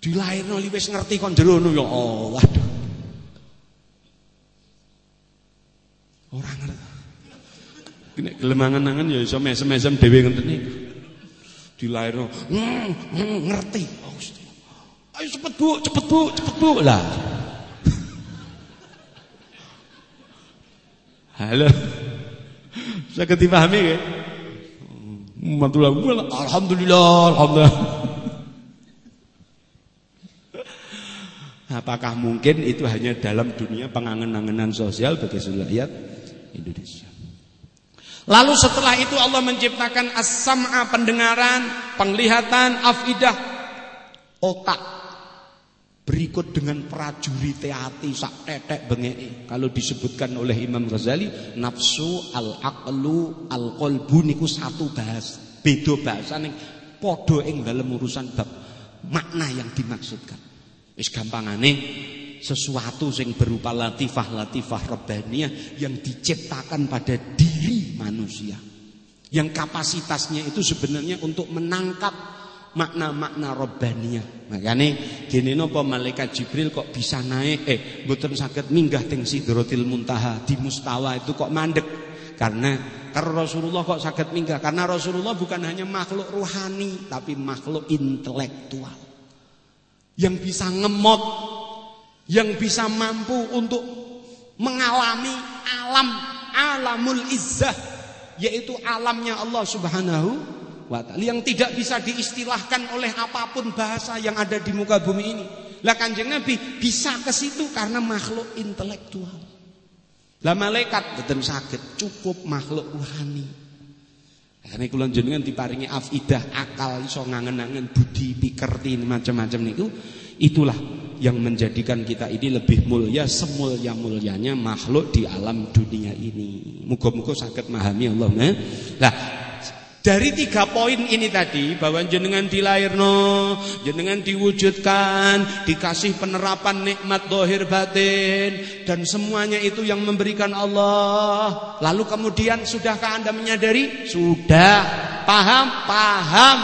Dilairno li wis ngerti kon ya Allah. Waduh. Ora ngerti. Nek gelem angen-angen ya iso mesem-mesem dhewe ngenten niku. Dilairno mm, mm, ngerti. Oh, Ayo cepet Bu, cepet Bu, cepet Bu. Lah. Halo. Saya dipahami ya? Alhamdulillah, alhamdulillah. Apakah mungkin itu hanya dalam dunia pengangen-angenan sosial bagi seluruh rakyat Indonesia? Lalu setelah itu Allah menciptakan as-sam'a pendengaran, penglihatan, afidah, otak. Berikut dengan prajurit hati sak tetek bengei. Kalau disebutkan oleh Imam Ghazali, nafsu al-aqlu al-qalbu niku satu bahas. Beda bahasa ning padha ing dalam urusan bab makna yang dimaksudkan. Wis gampangane sesuatu yang berupa latifah-latifah rabbaniyah yang diciptakan pada diri manusia. Yang kapasitasnya itu sebenarnya untuk menangkap makna-makna rabbaniyah. Makanya gini nopo malaikat Jibril kok bisa naik eh mboten saged minggah teng Sidratil Muntaha di mustawa itu kok mandek. Karena karena Rasulullah kok sakit minggah karena Rasulullah bukan hanya makhluk ruhani tapi makhluk intelektual yang bisa ngemot, yang bisa mampu untuk mengalami alam alamul izzah yaitu alamnya Allah Subhanahu wa taala yang tidak bisa diistilahkan oleh apa pun bahasa yang ada di muka bumi ini. Lah Kanjeng Nabi bisa ke situ karena makhluk intelektual. Lah malaikat boten saged, cukup makhluk rohani. Karena kula jenengan diparingi afidah, akal iso ngangen-angen budi pikerti macam-macam niku, itulah yang menjadikan kita ini lebih mulia semulia-mulianya makhluk di alam dunia ini. Muga-muga sakit memahami Allah. Nah, dari tiga poin ini tadi bahwa jenengan dilahirno, jenengan diwujudkan, dikasih penerapan nikmat dohir batin dan semuanya itu yang memberikan Allah. Lalu kemudian sudahkah anda menyadari? Sudah. Paham? Paham.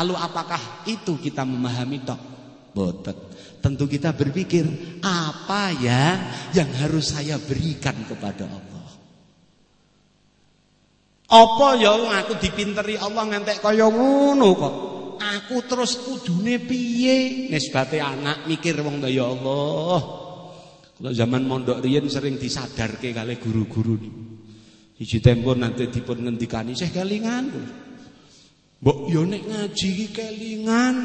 Lalu apakah itu kita memahami toh? Boten. Tentu kita berpikir apa ya yang harus saya berikan kepada Allah. Apa ya aku dipinteri Allah ngantek kaya ngono kok. Aku terus kudune piye? Nisbate anak mikir wong ya Allah. Kalau zaman mondok riyen sering disadarke kali guru-guru niku. Siji tempo nanti dipun ngendikani sih kelingan. Mbok yo nek ngaji kelingan.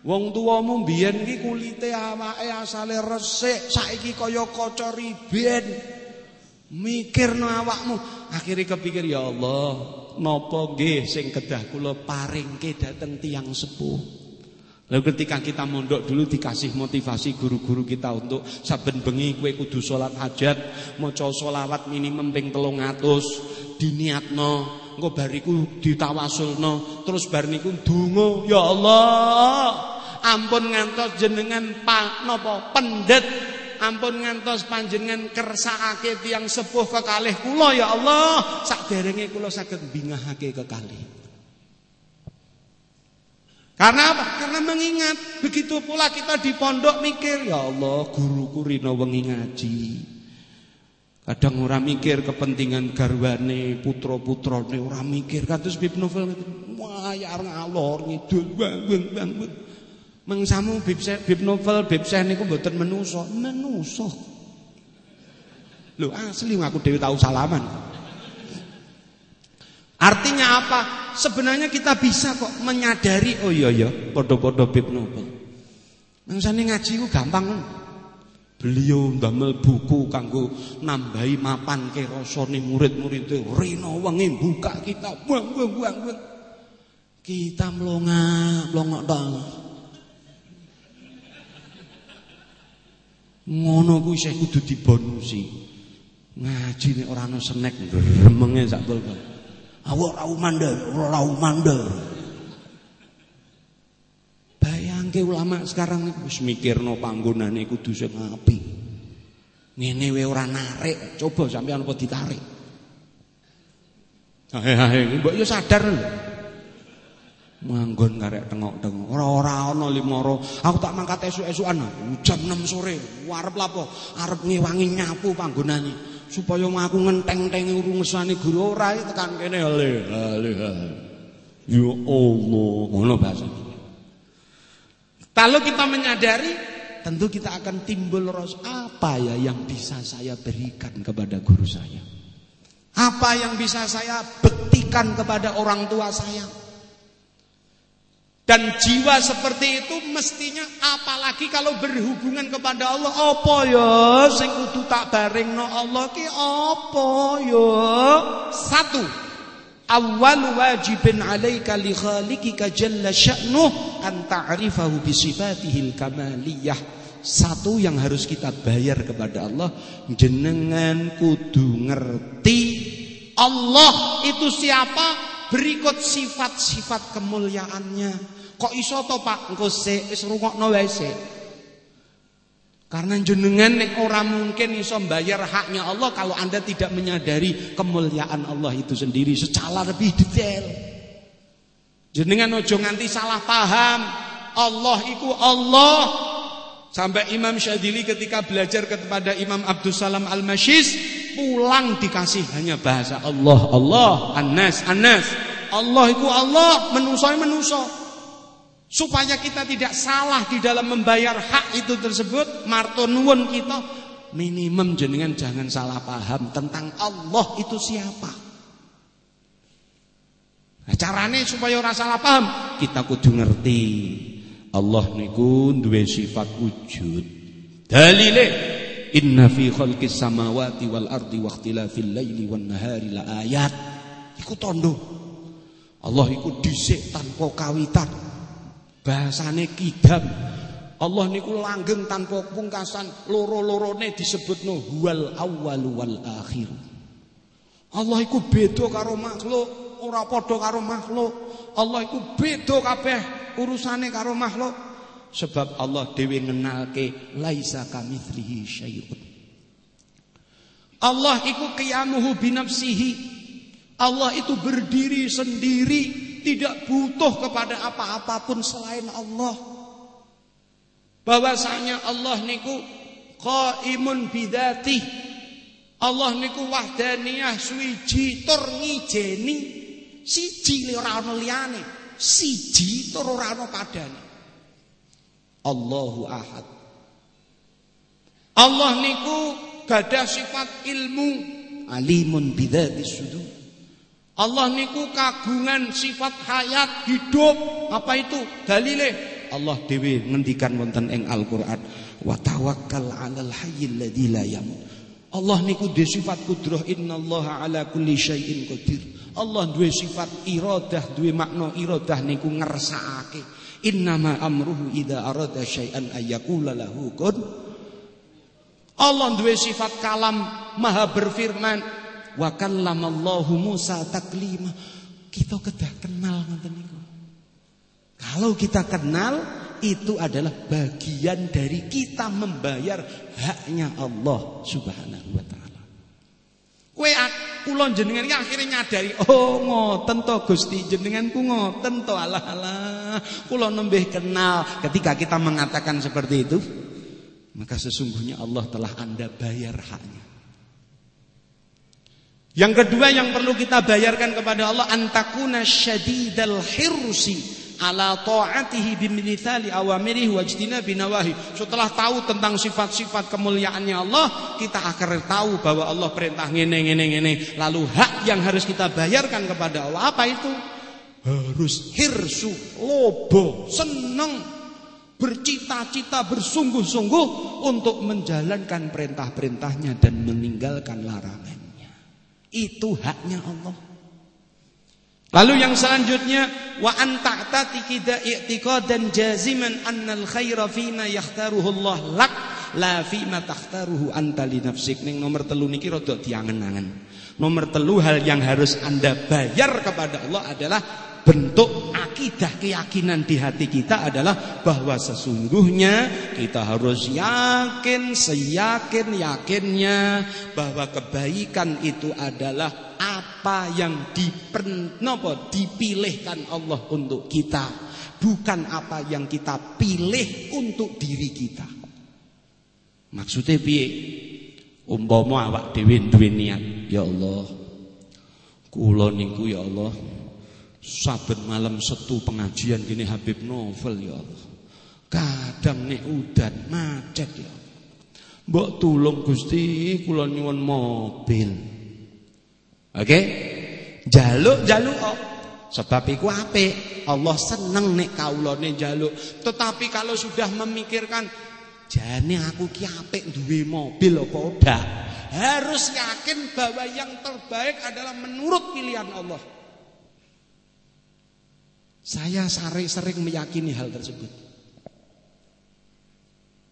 Wong tuamu mbiyen iki kulite awake asale resik, saiki kaya kaca riben. Mikirno awakmu, akhirnya kepikir ya Allah, napa nggih sing kedah kula paringke dateng tiang sepuh. Lalu ketika kita mondok dulu dikasih motivasi guru-guru kita untuk saben bengi kue kudu sholat hajat, maca sholawat minimum ping 300, diniatno, engko bariku ditawasulno, terus bar niku donga, ya Allah, ampun ngantos jenengan pak napa pendet ampun ngantos panjenengan kersakake tiang sepuh kekalih kula ya Allah. Sakderenge kula saged bingahake kekalih karena apa? Karena mengingat begitu pula kita di pondok mikir ya Allah guruku rino wengi ngaji Kadang orang mikir kepentingan garwane, putra-putrane orang mikir kados bib novel wah ya ngalor ngidul bang bang bang. bang. Mengsamu bib, bib novel, bib sen niku mboten menuso, menuso. Lho asli aku dewi tahu salaman. Artinya apa? Sebenarnya kita bisa kok menyadari oh iya ya, padha-padha bib novel. Mangsane ngaji ku gampang. Beliau ndamel buku kanggo nambahi mapan ke rasane murid-muride. Rino wengi buka kita buang buang buang. Kita melongak, melongak dong. Ngono kuwi isih kudu dibonusi. Ngaji nek ora ana senek gremenge sak bol. Awak ora umandel, ora umandel. Bayangke ulama sekarang wis mikirno panggonane kudu sing apik. Ngene wae ora narik, coba sampean apa ditarik. Hae hae, mbok yo sadar lho. Manggon karek tengok-tengok. Ora-ora ana limoro. Aku tak mangkat esuk-esukan. Jam 6 sore. Arep lapo? Arep ngewangi nyapu panggonane. Supaya aku ngenteng-tengi urungsane guru ora tekan kene ale. Ale. Ya Allah, ngono bahasa. Kalau kita menyadari, tentu kita akan timbul ros apa ya yang bisa saya berikan kepada guru saya? Apa yang bisa saya bektikan kepada orang tua saya? Dan jiwa seperti itu mestinya apalagi kalau berhubungan kepada Allah apa ya sing kudu tak no Allah ki apa ya? Satu. Awal wajibin alaika li khaliqika jalla sya'nuh an ta'rifahu bi sifatihil kamaliyah. Satu yang harus kita bayar kepada Allah jenengan kudu ngerti Allah itu siapa berikut sifat-sifat kemuliaannya Kok iso to Pak engko sik wis rungokno wae sik. Karena jenengan nek ora mungkin iso bayar haknya Allah kalau Anda tidak menyadari kemuliaan Allah itu sendiri secara lebih detail. Jenengan ojo nganti salah paham. Allah iku Allah. Sampai Imam Syadili ketika belajar kepada Imam Abdul Salam Al-Mashis pulang dikasih hanya bahasa Allah, Allah, Anas, Anas. Allah iku Allah, menuso menuso. Supaya kita tidak salah di dalam membayar hak itu tersebut, martonuun kita minimum jenengan jangan salah paham tentang Allah itu siapa. Nah, caranya supaya orang salah paham, kita kudu ngerti Allah niku duwe sifat wujud. Dalile inna fi khalqis samawati wal ardi wa ikhtilafil laili wan nahari la ayat. Iku tondo. Allah iku dhisik tanpa kawitan. Bahasane kidam. Allah niku langgeng tanpa pungkasan, loro-lorone disebutno huwal awwal wal akhir. Allah iku beda karo makhluk, ora padha karo makhluk. Allah iku beda kabeh urusane karo makhluk. Sebab Allah dhewe ngenalke laisa kamitslihi syai'un. Allah iku qiyamuhu binafsihi. Allah itu berdiri sendiri tidak butuh kepada apa-apapun selain Allah. Bahwasanya Allah niku qaimun bidati. Allah niku wahdaniyah suwiji tur ngijeni siji ora ana liyane. Siji tur ora ana padane. Allahu ahad. Allah niku gadah sifat ilmu alimun bidati sudur. Allah niku kagungan sifat hayat hidup. Apa itu? Dalile Allah dewi ngendikan wonten ing Al-Qur'an, wa tawakkal 'alal hayyil ladzi la yamut. Allah niku duwe sifat kudrah innallaha ala kulli syai'in qadir. Allah duwe sifat iradah, duwe makna iradah niku ngersakake. Innama amruhu idza arada syai'an ayyakula lahu kun. Allah duwe sifat kalam, maha berfirman, wa kallamallahu Musa taklima. Kita kedah kenal ngoten niku. Kalau kita kenal itu adalah bagian dari kita membayar haknya Allah Subhanahu wa taala. Kowe kula jenengan iki akhire nyadari, oh ngoten to Gusti, jenenganku ngoten to alah alah. Kula nembih kenal ketika kita mengatakan seperti itu, maka sesungguhnya Allah telah Anda bayar haknya. Yang kedua yang perlu kita bayarkan kepada Allah antakuna syadidal hirsi ala ta'atihi bimithali awamirihi wajdina binawahi. Setelah tahu tentang sifat-sifat kemuliaannya Allah, kita akan tahu bahwa Allah perintah ngene ngene ngene. Lalu hak yang harus kita bayarkan kepada Allah apa itu? Harus hirsu, lobo, seneng, bercita-cita, bersungguh-sungguh untuk menjalankan perintah-perintahnya dan meninggalkan larangan. Itu haknya Allah. Lalu yang selanjutnya wa an ta'tatikida i'tiqadan jaziman annal khaira fima yakhtaruhu Allah lak la fima takhtaruhu anta li nafsik. Ning nomor telu niki rada diangen-angen. Nomor telu hal yang harus Anda bayar kepada Allah adalah bentuk akidah keyakinan di hati kita adalah bahwa sesungguhnya kita harus yakin seyakin yakinnya bahwa kebaikan itu adalah apa yang dipen, dipilihkan Allah untuk kita, bukan apa yang kita pilih untuk diri kita. Maksudnya piye? Umpama awak dhewe duwe niat, ya Allah. Kula niku ya Allah, saben malam setu pengajian gini Habib Novel ya Allah. Kadang nek udan macet ya. Mbok tulung Gusti kula nyuwun mobil. Oke? Jaluk-jaluk kok. Sebab iku apik. Allah seneng nek kaulane jaluk. Tetapi kalau sudah memikirkan jane aku ki apik duwe mobil apa udah. Harus yakin bahwa yang terbaik adalah menurut pilihan Allah. Saya sering meyakini hal tersebut.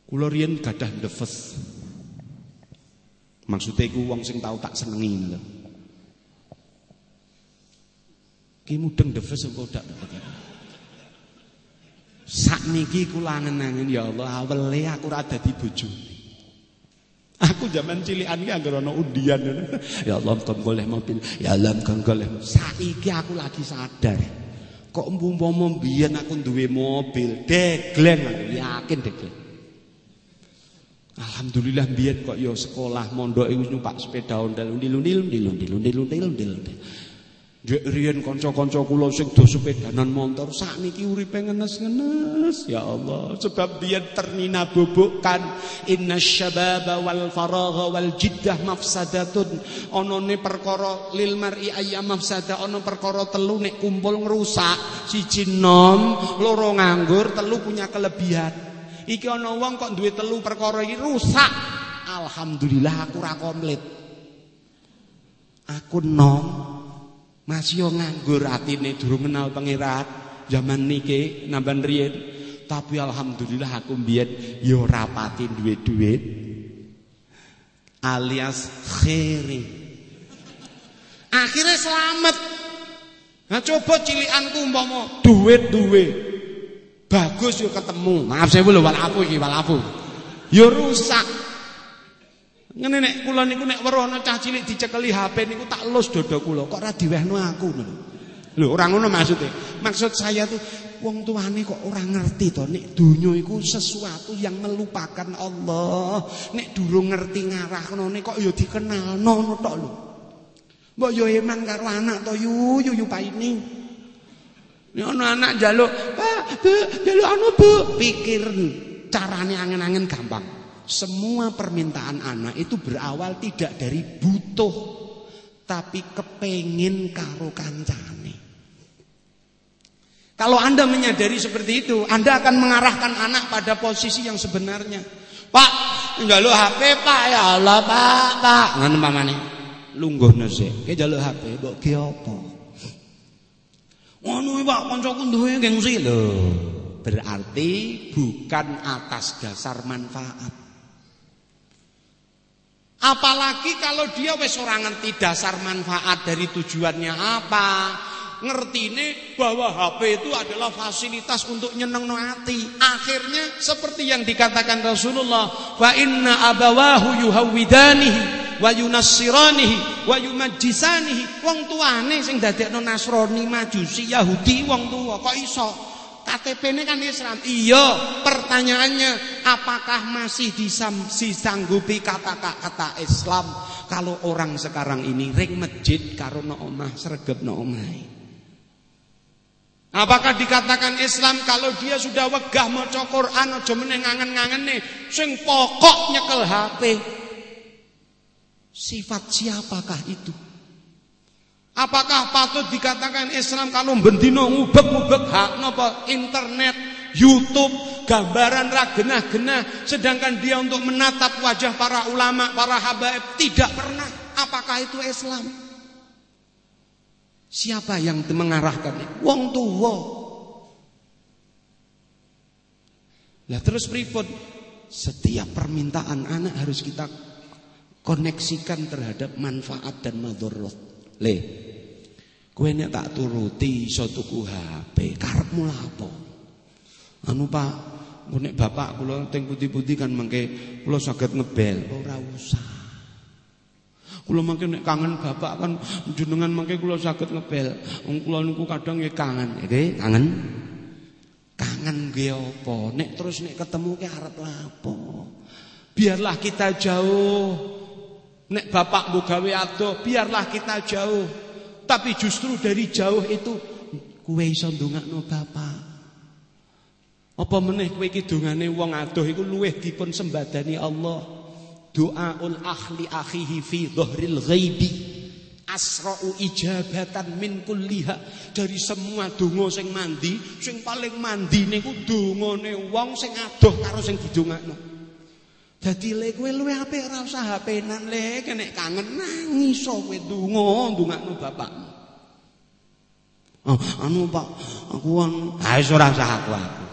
Kula riyen gadah ndefes. Maksudnya iku wong sing tau tak senengi lho. Ki mudeng defes apa ndak Sakniki kula angen-angen ya Allah awele aku ora dadi bojone. Aku zaman cilikan ki anggere ana undian. Ya Allah kon goleh mobil, ya Allah kon goleh. Saiki aku lagi sadar. Kok umpama mbiyen aku duwe mobil, degleng aku yakin degleng. Alhamdulillah biyen kok ya sekolah mondok iku numpak sepeda ondel undil-undil undil-undil undil-undil. Dek riyen kanca-kanca kula sing do sepedanan motor sakniki uripe ngenes-ngenes. Ya Allah sebab biyen termina bobokkan innasyababa wal faragha wal jiddah mafsadatun. Onone perkara lil mar'i ayyam mafsada ono perkara telu nek kumpul ngrusak. Siji nom loro nganggur telu punya kelebihan. Iki ana wong kok duwe telu perkara iki rusak. Alhamdulillah aku komplit. Aku nom masih nganggur atine durung kenal pangeran zaman niki namban riyen. Tapi alhamdulillah aku mbiyen ya ora pati duwe duit. Alias khairi. Akhirnya selamat. Nah coba cilianku umpama duit duwe. Bagus yo ketemu. Maaf saya lho walafu iki walafu. Ya rusak. Ngene nek kula niku nek weruh ana cah cilik dicekeli HP niku tak los dodo kula. Kok ora diwehno aku ngono. Lho, ora ngono maksude. Maksud saya tuh wong tuane kok ora ngerti to nek donya iku sesuatu yang melupakan Allah. Nek durung ngerti ngarahno kok ya dikenalno ngono tok lho. Mbok yo eman karo anak to yu yu yu ini. Nek ana anak njaluk, "Pak, Bu, njaluk anu, Bu." Pikir carane angen-angen gampang. Semua permintaan anak itu berawal tidak dari butuh tapi kepengin karo kancane. Kalau Anda menyadari seperti itu, Anda akan mengarahkan anak pada posisi yang sebenarnya. Pak, njaluk HP Pak ya Allah Pak, Pak. Ngono pamane. Lungguhno sik. Ki njaluk HP mbok ki apa? Ngono Pak, kancaku duwe gengsi lho. Berarti bukan atas dasar manfaat. Apalagi kalau dia wis ora ngerti dasar manfaat dari tujuannya apa. Ngerti ini bahwa HP itu adalah fasilitas untuk nyenengno hati. Akhirnya seperti yang dikatakan Rasulullah, "Wa inna abawahu yuhawwidanihi wa yunassiranihi wa yumajjisanihi." Wong tuane sing dadekno Nasrani, Majusi, Yahudi wong tua kok iso KTP ini kan Islam. Iya, pertanyaannya apakah masih disanggupi kata-kata Islam kalau orang sekarang ini ring masjid karo no omah sregep no omah. Apakah dikatakan Islam kalau dia sudah wegah maca Quran aja meneng ngangen-ngangene sing pokok nyekel HP. Sifat siapakah itu? Apakah patut dikatakan Islam kalau bendino ngubek-ngubek hak napa internet, YouTube, gambaran ragenah-genah sedangkan dia untuk menatap wajah para ulama, para habaib tidak pernah. Apakah itu Islam? Siapa yang mengarahkan? Wong tua. Lah terus pripun? Setiap permintaan anak harus kita koneksikan terhadap manfaat dan madharat. Le, Kowe nek tak turuti iso tuku HP, karepmu lha apa? Anu Pak, nek bapak kula teng putih-putih kan mengke kula saged ngebel, ora usah. Kula mangke nek kangen bapak kan jenengan mangke kula saged ngebel. Wong kula niku kadang nggih kangen. Nggih, kangen. Kangen nggih apa? Nek terus nek ketemu ki arep lapo? Biarlah kita jauh. Nek bapak mbok gawe adoh, biarlah kita jauh. Tapi justru dari jauh itu kowe iso ndongakno bapak. Apa meneh kowe iki dongane wong adoh iku luwih dipun sembadani Allah? Doaul ahli akhihi fi dhahril ghaibi. Asra'u ijabatan min kulliha. Dari semua donga sing mandi sing paling mandi niku dongane wong sing adoh karo sing didongakno dadi le kowe luwe apik ora usah HP-nan le nek kangen nangis kowe donga ndongakno bapakmu oh, anu Pak aku kan ah ora usah aku aku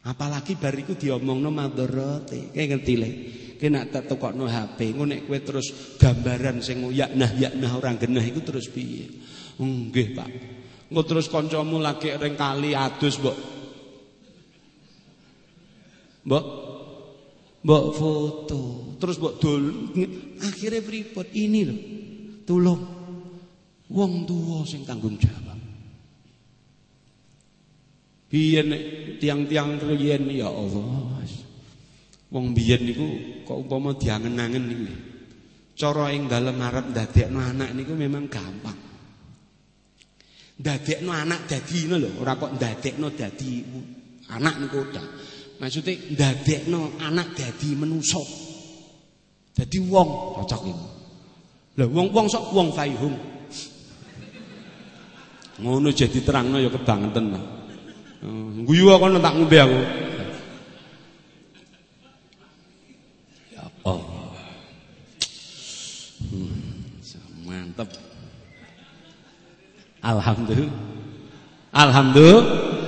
Apalagi bariku diomongno madharate. Kayak ngerti le. Kowe nak tak tukokno HP, engko nek kowe terus gambaran sing yaknah yaknah orang genah iku terus piye? Nggih, Pak. Engko terus kancamu lagi ring kali adus, Mbok. Mbok Mbok foto, terus mbok dol akhirnya pripun ini loh. Tulung wong tuwa sing tanggung jawab. Biyen tiang-tiang riyen ya Allah. Wong biyen niku kok umpama diangen-angen niku. Cara ing dalem arep ndadekno anak niku memang gampang. Ndadekno anak dadi ngono lho, ora kok ndadekno dadi anak niku udah. Maksudnya ndadekno anak dadi manusa. Dadi wong cocok iku. Lha wong-wong sok wong faihum. Ngono jadi terangno ya kebangetan. Hmm, guyu kono tak ngombe aku. Ya Allah. Hmm, mantep. Alhamdulillah. Alhamdulillah.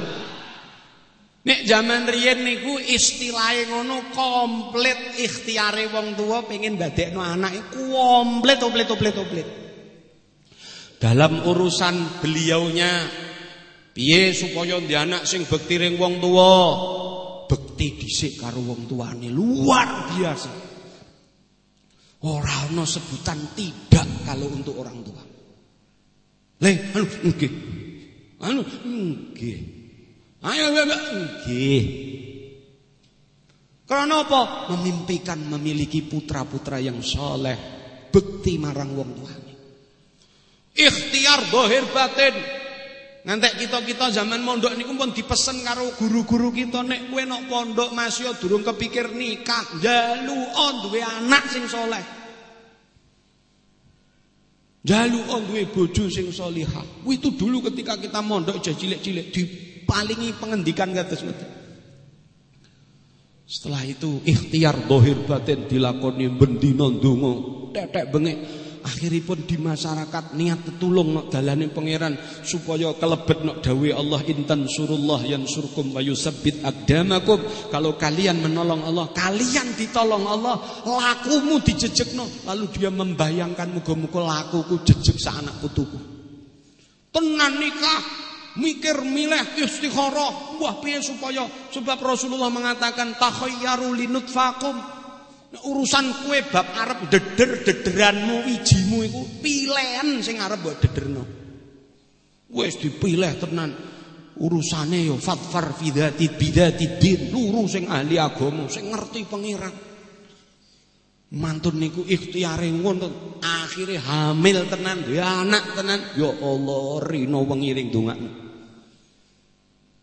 Nek zaman riyen niku istilahnya ngono komplit ikhtiare wong tua pengen dadekno anak komplit komplit komplit komplit. Dalam urusan beliaunya Piye supaya ndi anak sing bekti ring wong tuwa? Bekti dhisik karo wong tuane luar biasa. Ora ana sebutan tidak kalau untuk orang tua. Le, anu nggih. Anu nggih. Ayo nggih. Karena apa? Memimpikan memiliki putra-putra yang soleh, bekti marang wong tuane. Ikhtiar dohir batin. Ngantek kita-kita zaman mondok niku pun dipesen karo guru-guru kita nek kowe nok pondok masih durung kepikir nikah, on duwe anak sing soleh. on duwe bojo sing solihah. Itu dulu ketika kita mondok aja cilik-cilik dipalingi pengendikan kados ngoten. Setelah itu ikhtiar dohir batin dilakoni bendina ndonga tetek bengek. Akhiripun di masyarakat niat tetulung nok dalane pangeran supaya kelebet nok dawe Allah intan surullah yang surkum wa yusabbit agdamakum kalau kalian menolong Allah kalian ditolong Allah lakumu dijejekno. Lalu dia membayangkan muga-muga lakuku jejek sa anak putuku. Tenan nikah mikir milih istikharah wah piye supaya sebab Rasulullah mengatakan takhayyaru linutfakum Nah, urusan kue bab Arab deder-dederanmu wijimu iku pilihan sing arep mbok dederno. Wis dipilih tenan. Urusane yo fatfar fidati bidati din luru sing ahli agama, sing ngerti pangeran. Mantun niku ikhtiare ngono, akhire hamil tenan, ya anak tenan. Ya Allah, rino wengi ring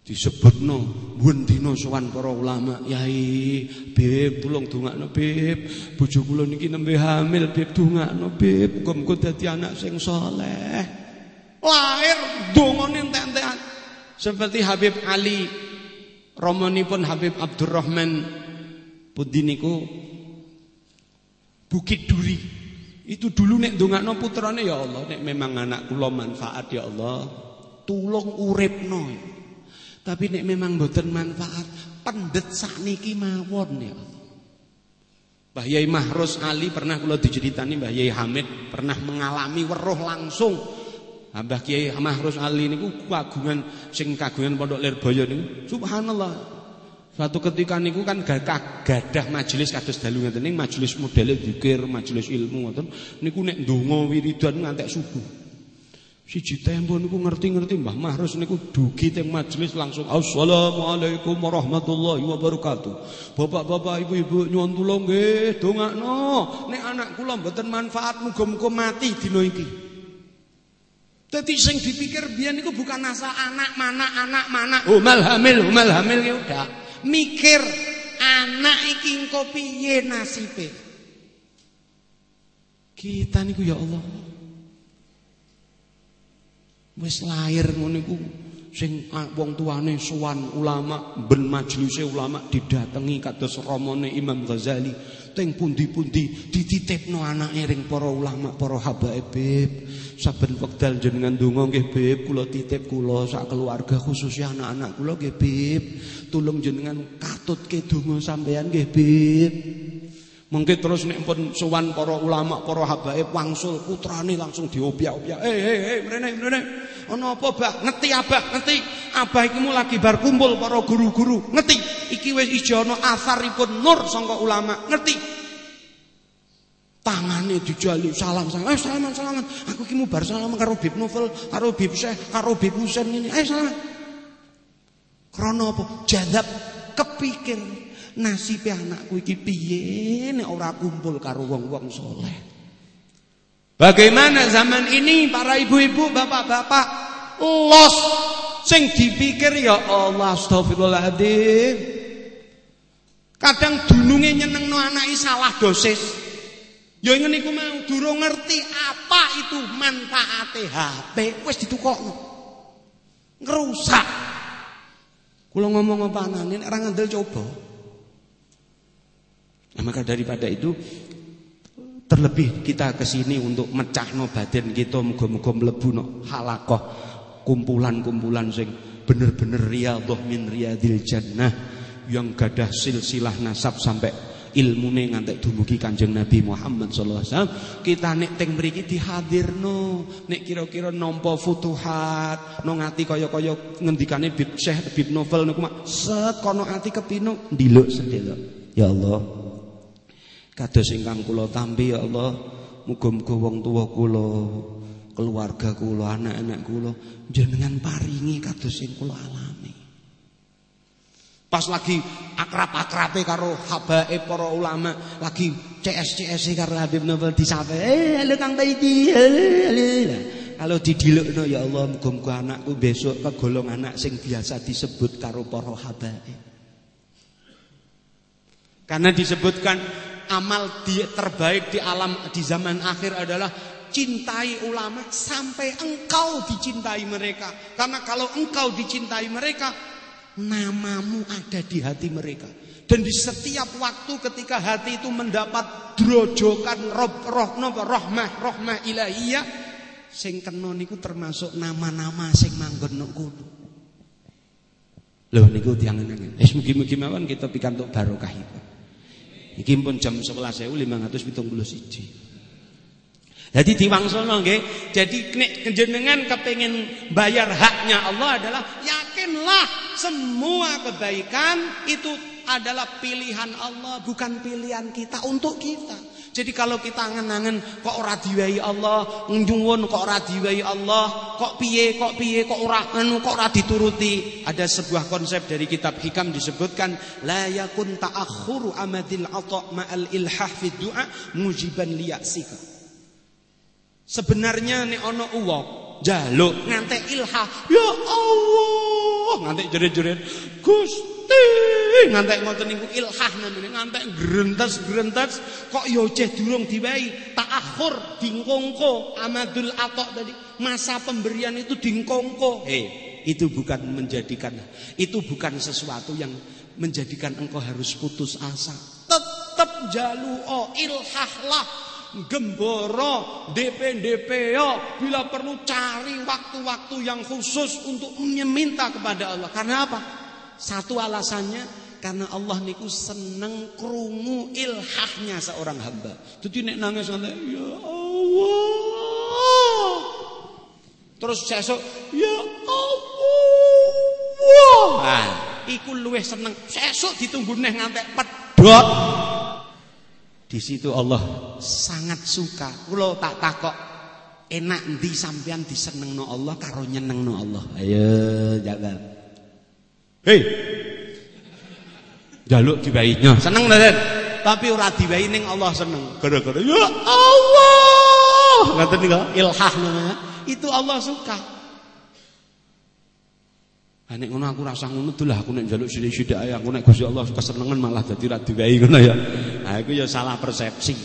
disebutno bendina sowan para ulama yai beb tulung dongakno beb bojo kula niki nembe hamil beb dongakno beb muga-muga dadi anak sing saleh. Lahir dongane entek-entekan seperti Habib Ali romanipun Habib Abdurrahman. Pundi niku? Bukit Duri. Itu dulu nek ndongakno putrane ya Allah nek memang anak kula manfaat ya Allah tulung uripno tapi nek memang mboten manfaat, pendet sakniki mawon ya. Mbah Yai Mahrus Ali pernah kula diceritani Mbah Yai Hamid pernah mengalami weruh langsung. Mbah Kiai Mahrus Ali niku kagungan sing kagungan Pondok Lirboyo niku subhanallah. Suatu ketika niku kan gadah majelis kados dalu ngeten majelis modele zikir, majelis ilmu ngoten niku nek ndonga wiridan ngantek subuh. Siji tempo niku ngerti-ngerti Mbah Mahrus niku dugi teng majelis langsung Assalamualaikum warahmatullahi wabarakatuh. Bapak-bapak, ibu-ibu nyuwun tulung nggih dongakno nek anak kula mboten manfaat muga-muga mati dina iki. Dadi sing dipikir biyen niku bukan asa anak mana anak mana. Umal hamil, umal hamil ya udah mikir anak iki engko piye nasibe. Kita niku ya Allah. Wis lahir ngono niku sing wong tuane sowan ulama ben majelise ulama didatengi kados romone Imam Ghazali. Teng pundi-pundi dititipno anake ring para ulama para habaib saben wekdal jenengan donga nggih bib kula titip kula sak keluarga khususnya anak-anak kula nggih bib tulung jenengan katutke donga sampean nggih bib Mungkin terus nek pun sowan para ulama, para habaib wangsul putrane langsung diobyak-obyak. Eh eh eh mrene mrene. Ana apa, Bah? Ngerti Abah, ngerti. Abah iki lagi bar kumpul para guru-guru. Ngerti. Iki wis ijo ana asaripun nur sangka ulama. Ngerti. Tangane dijali salam salam. Eh salaman salaman. Aku iki bar salam karo Bib Novel, karo Bib Syekh, karo Bib Husain ini. Eh salaman. Krana apa? Jadab kepikir nasibe anakku iki piye nek ora kumpul karo wong-wong soleh. Bagaimana zaman ini para ibu-ibu, bapak-bapak los sing dipikir ya Allah astagfirullahaladzim. Kadang dununge nyenengno anake salah dosis. Ya ngene iku mau durung ngerti apa itu manfaate HP wis ditukokno. Ngerusak. Kula ngomong apa anane nek ora coba. Nah, maka daripada itu terlebih kita ke sini untuk mecah no badan kita muga-muga mlebu no halakoh kumpulan-kumpulan sing bener-bener riyadhah min riyadil jannah yang gadah silsilah nasab sampai ilmune ngantek dumugi Kanjeng Nabi Muhammad sallallahu alaihi wasallam. Kita nek teng mriki dihadirno nek kira-kira nampa futuhat no ngati kaya-kaya ngendikane Bib Syekh Bib Novel niku mak set kono ati kepino ndiluk sedelok ya Allah Kados ingkang kula tampi ya Allah, muga-muga wong tuwa kula, keluarga kula, anak-anak kula jenengan paringi kados sing kula alami. Pas lagi akrab-akrabe karo habaib para ulama, lagi CS-CS karo Habib Novel disape, eh halo Kang Taidi. Kalau didilukno ya Allah muga-muga anakku besok kegolong anak sing biasa disebut karo para habaib. Karena disebutkan amal di, terbaik di alam di zaman akhir adalah cintai ulama sampai engkau dicintai mereka. Karena kalau engkau dicintai mereka, namamu ada di hati mereka. Dan di setiap waktu ketika hati itu mendapat drojokan roh, roh, roh rohmah rohmah ilahiyah, sing kena niku termasuk nama-nama sing manggon kudu. Loh niku tiangan-tiangan. Es mugi-mugi mawon kita pikantuk barokah itu. Iki pun jam 11.571. Jadi diwangsulno nggih. Jadi nek jenengan kepengin bayar haknya Allah adalah yakinlah semua kebaikan itu adalah pilihan Allah bukan pilihan kita untuk kita. Jadi kalau kita angen-angen kok ora diwai Allah, nyuwun kok ora diwai Allah, kok piye kok piye kok ora anu kok ora dituruti. Ada sebuah konsep dari kitab Hikam disebutkan la yakun ta'akhuru amadil ata ma'al ilhah fi du'a mujiban liyasika. Sebenarnya nek ana uwong jaluk ngantek ilhah, ya Allah, ngantek jerit-jerit, Gusti ngantek. Ngoten niku ilhah namine ngantek grentes-grentes kok yo ya ceh durung diwehi ta'akhur dingkongko. Amadul atok tadi. Masa pemberian itu dingkongko. Hei itu bukan menjadikan itu bukan sesuatu yang menjadikan engkau harus putus asa. Tetap jaluo ilhahlah gemboro DP DP yo bila perlu cari waktu-waktu yang khusus untuk meminta kepada Allah. Karena apa satu alasannya karena Allah niku seneng krungu ilhahnya seorang hamba. Jadi nek nangis santai, ya Allah. Terus sesuk, ya Allah. Nah, iku luwih seneng. Sesuk ditunggu neh ngantek pedhot. Di situ Allah sangat suka. Kula tak takok enak ndi sampean disenengno Allah karo nyenengno Allah. Ayo jaga. Hei. Jaluk dibayinya. Seneng ta, Tapi ora dibayi ning Allah seneng. Gara-gara ya Allah. Ngoten niku ilhah namanya. Itu Allah suka. Ah nek ngono aku rasa ngono lah aku nek njaluk sithik-sithik ae aku nek Gusti Allah kesenengan malah dadi ra diwehi ngono ya. Nah iku ya salah persepsi.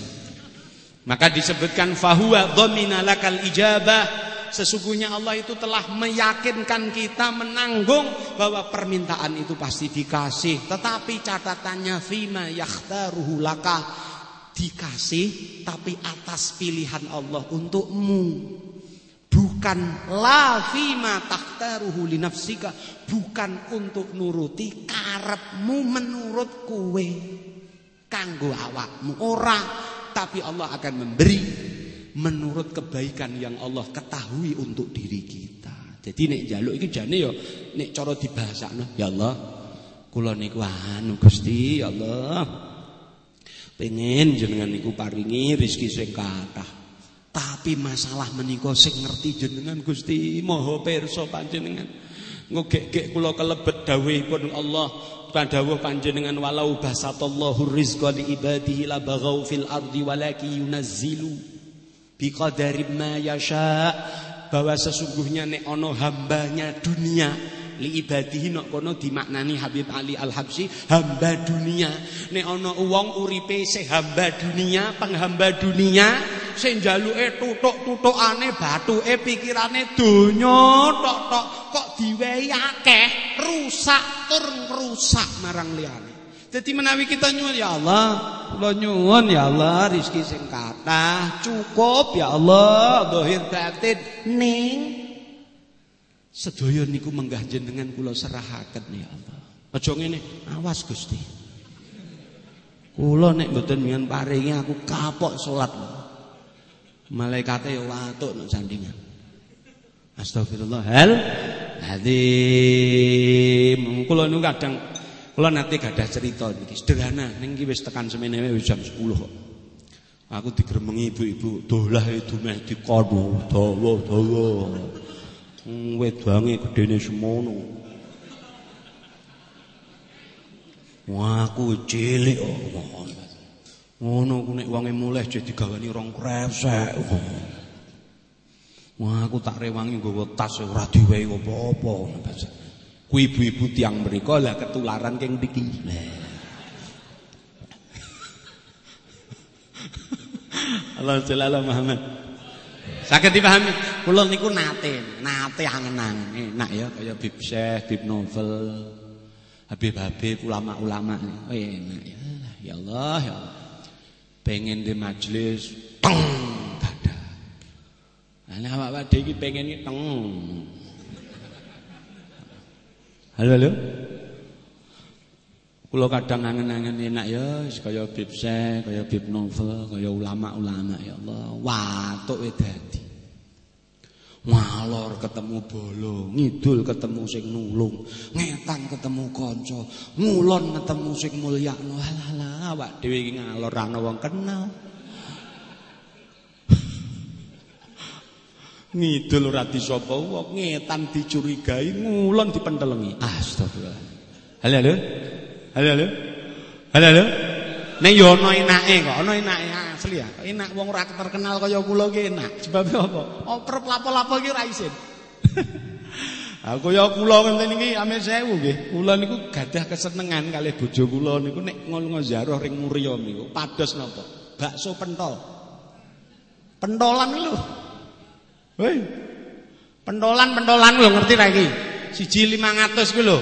Maka disebutkan fahuwa dhamina lakal ijabah Sesungguhnya Allah itu telah meyakinkan kita menanggung bahwa permintaan itu pasti dikasih. Tetapi catatannya fima yakhtaruhu laka dikasih tapi atas pilihan Allah untukmu. Bukan la fima takhtaruhu li bukan untuk nuruti karepmu menurut kue. Kanggo awakmu ora, tapi Allah akan memberi menurut kebaikan yang Allah ketahui untuk diri kita. Jadi nek jaluk iki jane ya nek cara dibahasakno ya Allah kula niku anu Gusti ya Allah pengen jenengan niku paringi rezeki sing kathah. Tapi masalah menika sing ngerti jenengan Gusti Maha pirsa panjenengan. Ngogek-gek kula kelebet dawuhipun Allah Padawuh panjenengan walau basatallahu rizqa li ibadihi la baghaw fil ardi walaki yunazzilu biqadari ma yasha bahwa sesungguhnya nek ono hambanya dunia li ibadihi nok kono dimaknani Habib Ali Al-Habsyi hamba dunia. Nek ono wong uripe se hamba dunia penghamba dunia sing jaluke tutuk-tutukane batuke pikirane donya tok-tok kok diwehi akeh rusak tur rusak marang liyane jadi menawi kita nyuwun ya Allah, kula nyuwun ya Allah rezeki sing kathah, cukup ya Allah, zahir batin ning sedaya niku menggah jenengan kula serahaken ya Allah. Aja ngene, awas Gusti. Kula nek mboten mian paringi aku kapok salat. Malaikate ya watuk nek sandingan. Astagfirullah. Hal Hadim. Kula nu kadang Kula nate gadah cerita niki sederhana ning iki wis tekan semene wis jam 10 kok. Aku digremengi ibu-ibu, dolah itu meh dikono, dawa-dawa. Hmm, wedange gedene semono. Wah, aku cilik kok. Ngono ku nek wonge mulih jadi digawani rong kresek. Wah, aku tak rewangi nggawa tas ora diwehi apa-apa. Ku ibu-ibu tiang mereka lah ketularan keng diki. Allah Jalala Muhammad. Sakit dipahami? Kula niku nate, nate angen-angen enak ya kaya Bib Syekh, Bib Novel, Habib-habib ulama-ulama Oh enak ya. Ya Allah, ya Allah. Pengen di majelis teng ada. Nah, awak-awak dhewe pengen teng Halo halo. Kulo kadang angen-angen enak ya kaya Bib Syekh, kaya Bib Novel, kaya ulama-ulama ya Allah. Watuk e dadi. Ngalor ketemu bolo, ngidul ketemu sing nulung, ngetan ketemu kanca, ngulon ketemu sing mulyakno. Halah awak dhewe iki ngalor ana wong kenal. Ngidul ora disapa wong, ngetan dicurigai, ngulon dipentelengi. Astagfirullah. Halo halo. Halo halo. Halo halo. Ning yo ana enake kok, ana enake asli ya. Enak wong ora terkenal kaya kula ki enak. Sebab apa? Oper lapo-lapo iki ra isin. Aku ya kula ngenten iki ame sewu nggih. Kula niku gadah kesenengan kalih bojo kula niku nek ngol ziarah ring Muria niku pados napa? Bakso pentol. Pentolan lho. Hei. Pentolan-pentolan lho ngerti ra iki? Siji 500 kuwi lho.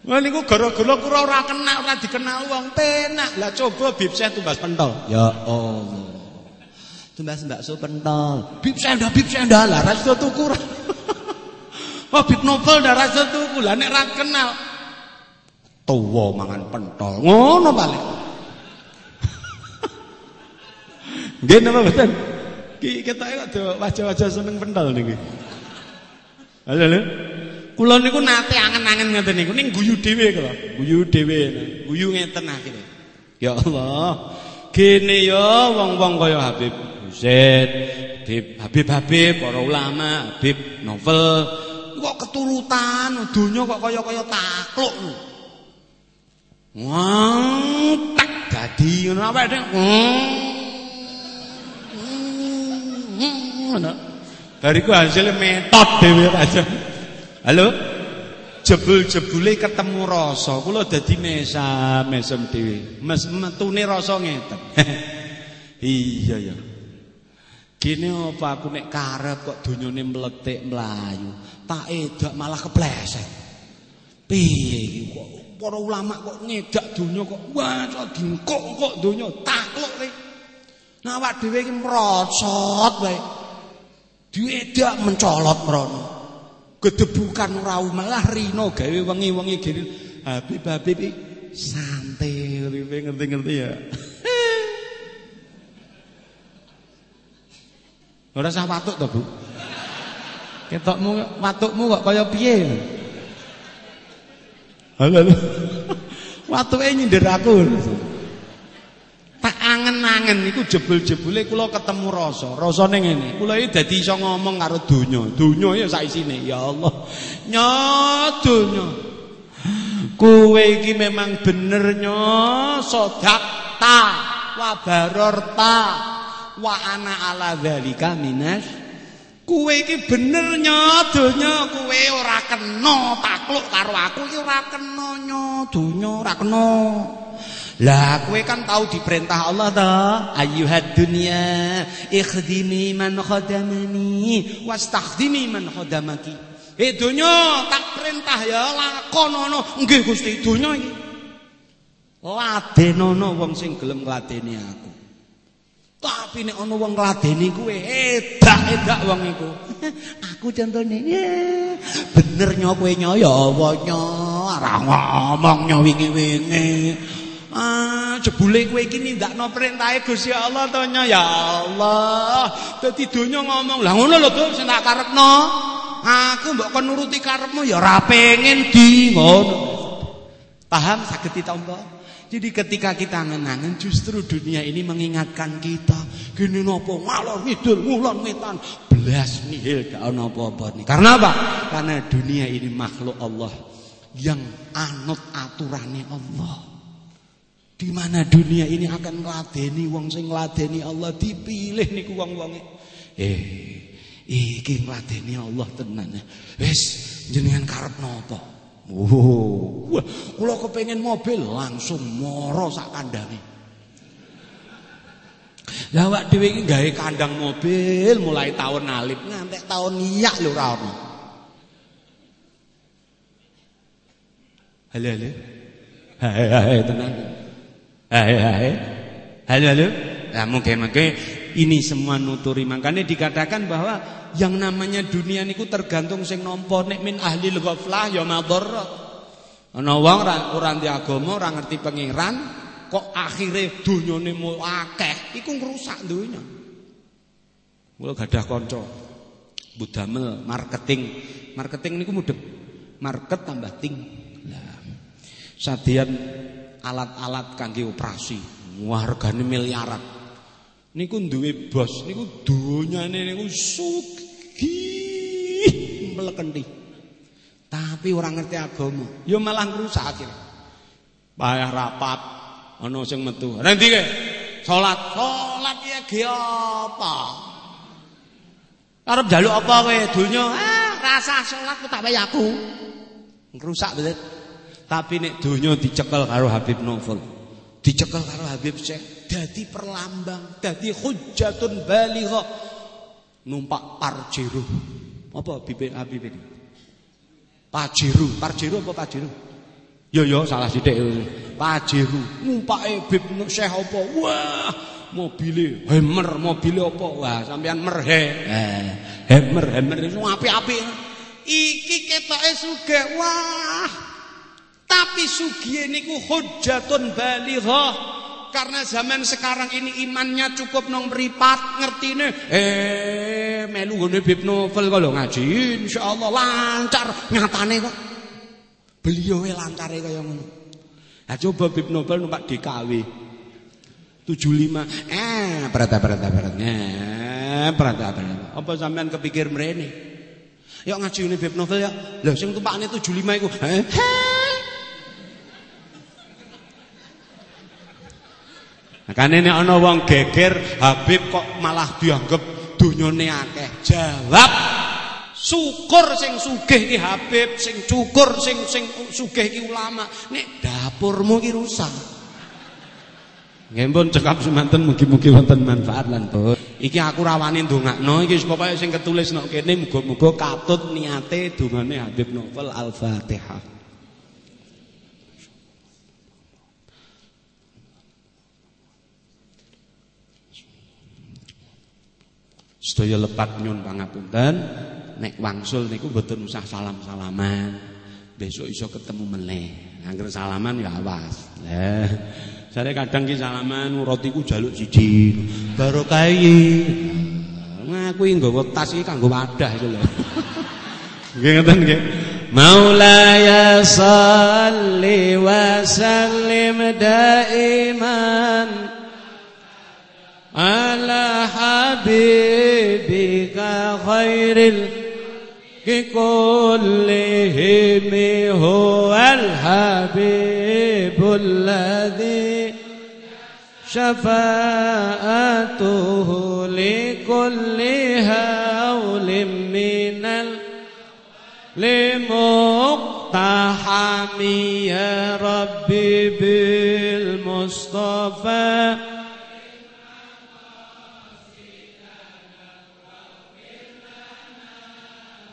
Wah niku gara-gara kura ora kenal, ora dikenal wong penak. Lah coba bibseh tumbas pentol. Ya Allah. Tumbas bakso pentol. Bibseh ndak bibseh ndak lah ra iso tuku. Oh bib novel ndak ra iso tuku. Lah nek ra kenal tuwa mangan pentol. Ngono paling. Nggih napa mboten? Ki ketoke kok wajah-wajah seneng pentol niki. Halo halo. Kula niku nate angen-angen ngeten niku ning guyu dhewe kula. Guyu dhewe. Guyu ngeten akhire. Ya Allah. Gene ya wong-wong kaya Habib Husain, Habib Habib-habib para ulama, Habib novel kok keturutan donya kok kaya-kaya takluk. Wah, tak dadi ngono apa dek. Bariku hasilnya metode dhewe aja. Halo? Jebul-jebule ketemu rasa, kula dadi mesam, mesem dhewe. Mes metune rasa ngeten. iya ya. Gini apa aku nek karep kok donyane meletik melayu, tak edak malah kepleset. Piye iki kok para ulama kok ngedak donya kok wah dingkok kok donya takluk rek. Nah awak dhewe iki merosot wae. Diedak mencolot mrono. Gedebukan ora malah rino gawe wengi-wengi gini. Habib Habib santai ngerti-ngerti ya. Ora sah watuk to, Bu? Ketokmu watukmu kok kaya piye? Halo. Watuke nyindir aku. Tak angen-angen iku jebul-jebule kula ketemu rasa. Rasane ngene. Kula iki dadi iso ngomong karo donya. Donya ya sak isine. Ya Allah. Nya donya. Kowe iki memang bener nya sodakta wa barorta wa ana ala dzalika minas Kowe iki bener nya donya kowe ora kena takluk karo aku iki ora kena nya donya ora kena. Lah kowe kan tahu diperintah Allah ta, ayyuhad dunya ikhdimi man khadamani wastakhdimi man khadamaki. Eh donya tak perintah ya lakonono nggih Gusti donya iki. Ladenono wong sing gelem ngladeni aku. Tapi nek ana wong ngladeni kowe edak-edak wong iku. aku contone bener nyo kowe nyo ya apa nyo ora ngomong nyo wingi-wingi. Ah, jebule kowe iki nindakno perintahe Gusti Allah to ya Allah. Dadi donya ngomong, "Lah ngono lho, Gus, tak karepno." Aku mbok kon nuruti karepmu ya ora pengen di ngono. Paham saged ditampa? Jadi ketika kita ngenangan justru dunia ini mengingatkan kita gini nopo ngalor ngidul ngulon ngetan belas nihil gak ono apa-apa nih. Karena apa? Karena dunia ini makhluk Allah yang anut aturannya Allah. Di mana dunia ini akan ngladeni wong sing ngladeni Allah dipilih niku wong-wonge. Eh, iki ngladeni Allah tenan. Wis jenengan karep napa? Oh, wah, kula kepengin mobil langsung moro sak kandange. Lah awak dhewe iki gawe kandang mobil mulai tahun alif ngantek tahun iya lho ora ono. Halo halo. Hai hai tenang. Hai hai. Halo halo. Nah, mungkin-mungkin ini semua nuturi makanya dikatakan bahwa yang namanya dunia niku tergantung sing nampa nek min ahli ghaflah ya madharat. Ana wong ora ora agama, ora ngerti pangeran, kok akhire donyane mu akeh, iku ngrusak donya. Kula gadah kanca budamel marketing. Marketing niku mudhep. Market tambah ting. Lah. Sadian alat-alat kangge operasi, hargane miliaran. Niku duwe bos, niku donyane niku sugih mlekenti. Tapi orang ngerti agama, ya malah ngrusak akhirnya. Payah rapat ana sing metu. Nanti ke salat, salat ya ge apa? Arep njaluk apa kowe donya? Ah, rasa salat ku tak bayar aku. Ngrusak bener. Tapi nek donya dicekel karo Habib Novel, dicekel karo Habib Syekh, dadi perlambang, dadi hujjatun balighah. Numpak Parjero. Apa Habib Habib ini? Pajero, Parjero apa Pajero? Yo yo salah sithik. Pajero. Numpake Habib Syekh apa? Wah, mobile Hammer, mobile apa? Wah, sampean merhe. Eh, Hammer, Hammer itu apik-apik. Iki ketoke sugih. Wah, tapi sugihe niku hujjatun balighah. Karena zaman sekarang ini imannya cukup nong meripat ngertine. Eh, melu ngene Bib Novel lho ngaji insyaallah lancar nyatane kok. Beliau lancare kaya ngono. Lah coba Bib Novel numpak DKW. 75 eh perata perata perata eh perata perata apa sampean kepikir mrene yuk ngaji ini Bib Novel ya lho sing tumpakane 75 iku eh Makane nek ana wong geger Habib kok malah dianggap donyane akeh. Jawab syukur sing sugih ki Habib, sing cukur sing sing sugih ki ulama. Nek dapurmu ki rusak. Pun cekap semanten mugi-mugi wonten manfaat lan pun. Iki aku rawani ndongakno iki pokoke sing ketulis nok kene muga-muga katut niate dongane Habib Novel Al-Fatihah. Sedaya lepat nyun pangapunten, nek wangsul niku mboten usah salam-salaman. Besok iso ketemu meneh. Angger salaman ya awas. Lah, jare kadang ki salaman rotiku jaluk siji. Barokah iki. Ngaku nggawa tas iki kanggo wadah iku lho. Nggih ngoten nggih. Maulaya salli wa sallim daiman على حبيبك خير كلهم هو الحبيب الذي شفاءته لكل هول من لمقتحم يا ربي بالمصطفى.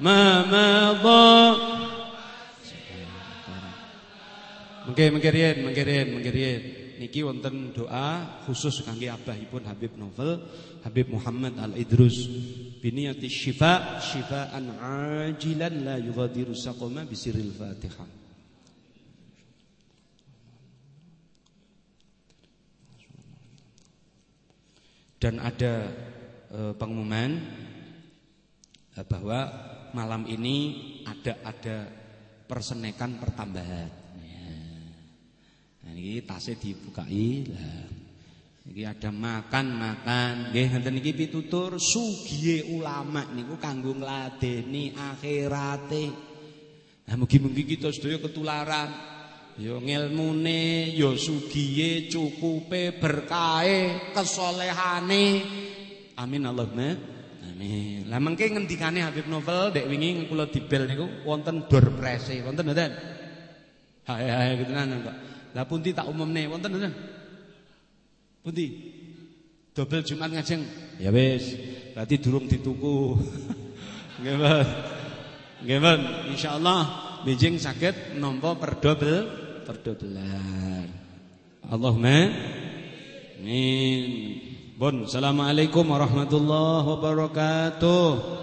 Ma madha Mengke mengke riyen niki wonten doa khusus kangge abahipun Habib Novel Habib Muhammad Al Idrus biniyati syifa syifaan ajilan la yughadiru saqama bisiril Fatihah dan ada e, pengumuman e, bahwa malam ini ada ada persenekan pertambahan. Ya. Nah, ini tasnya dibukai lah. Iki ada makan-makan. Nggih ngenten iki pitutur sugihe ulama niku kanggo ngladeni akhirate. Nah mugi-mugi kita sedaya ketularan. Ya ngilmune, ya sugihe, cukupe, berkahe, kesolehane. Amin Allahumma. Amin. Lah mengke ngendikane Habib Novel dek wingi kula dibel niku wonten door prese, wonten mboten? Hae hae gitu kan kok. Lah pundi tak umumne wonten mboten? Pundi? Dobel Jumat ngajeng. Ya wis, berarti durung dituku. Nggih, Mas. Nggih, Mas. Insyaallah benjing saged nampa perdobel perdobelan. Allahumma amin. Bon, Assalamualaikum warahmatullahi wabarakatuh.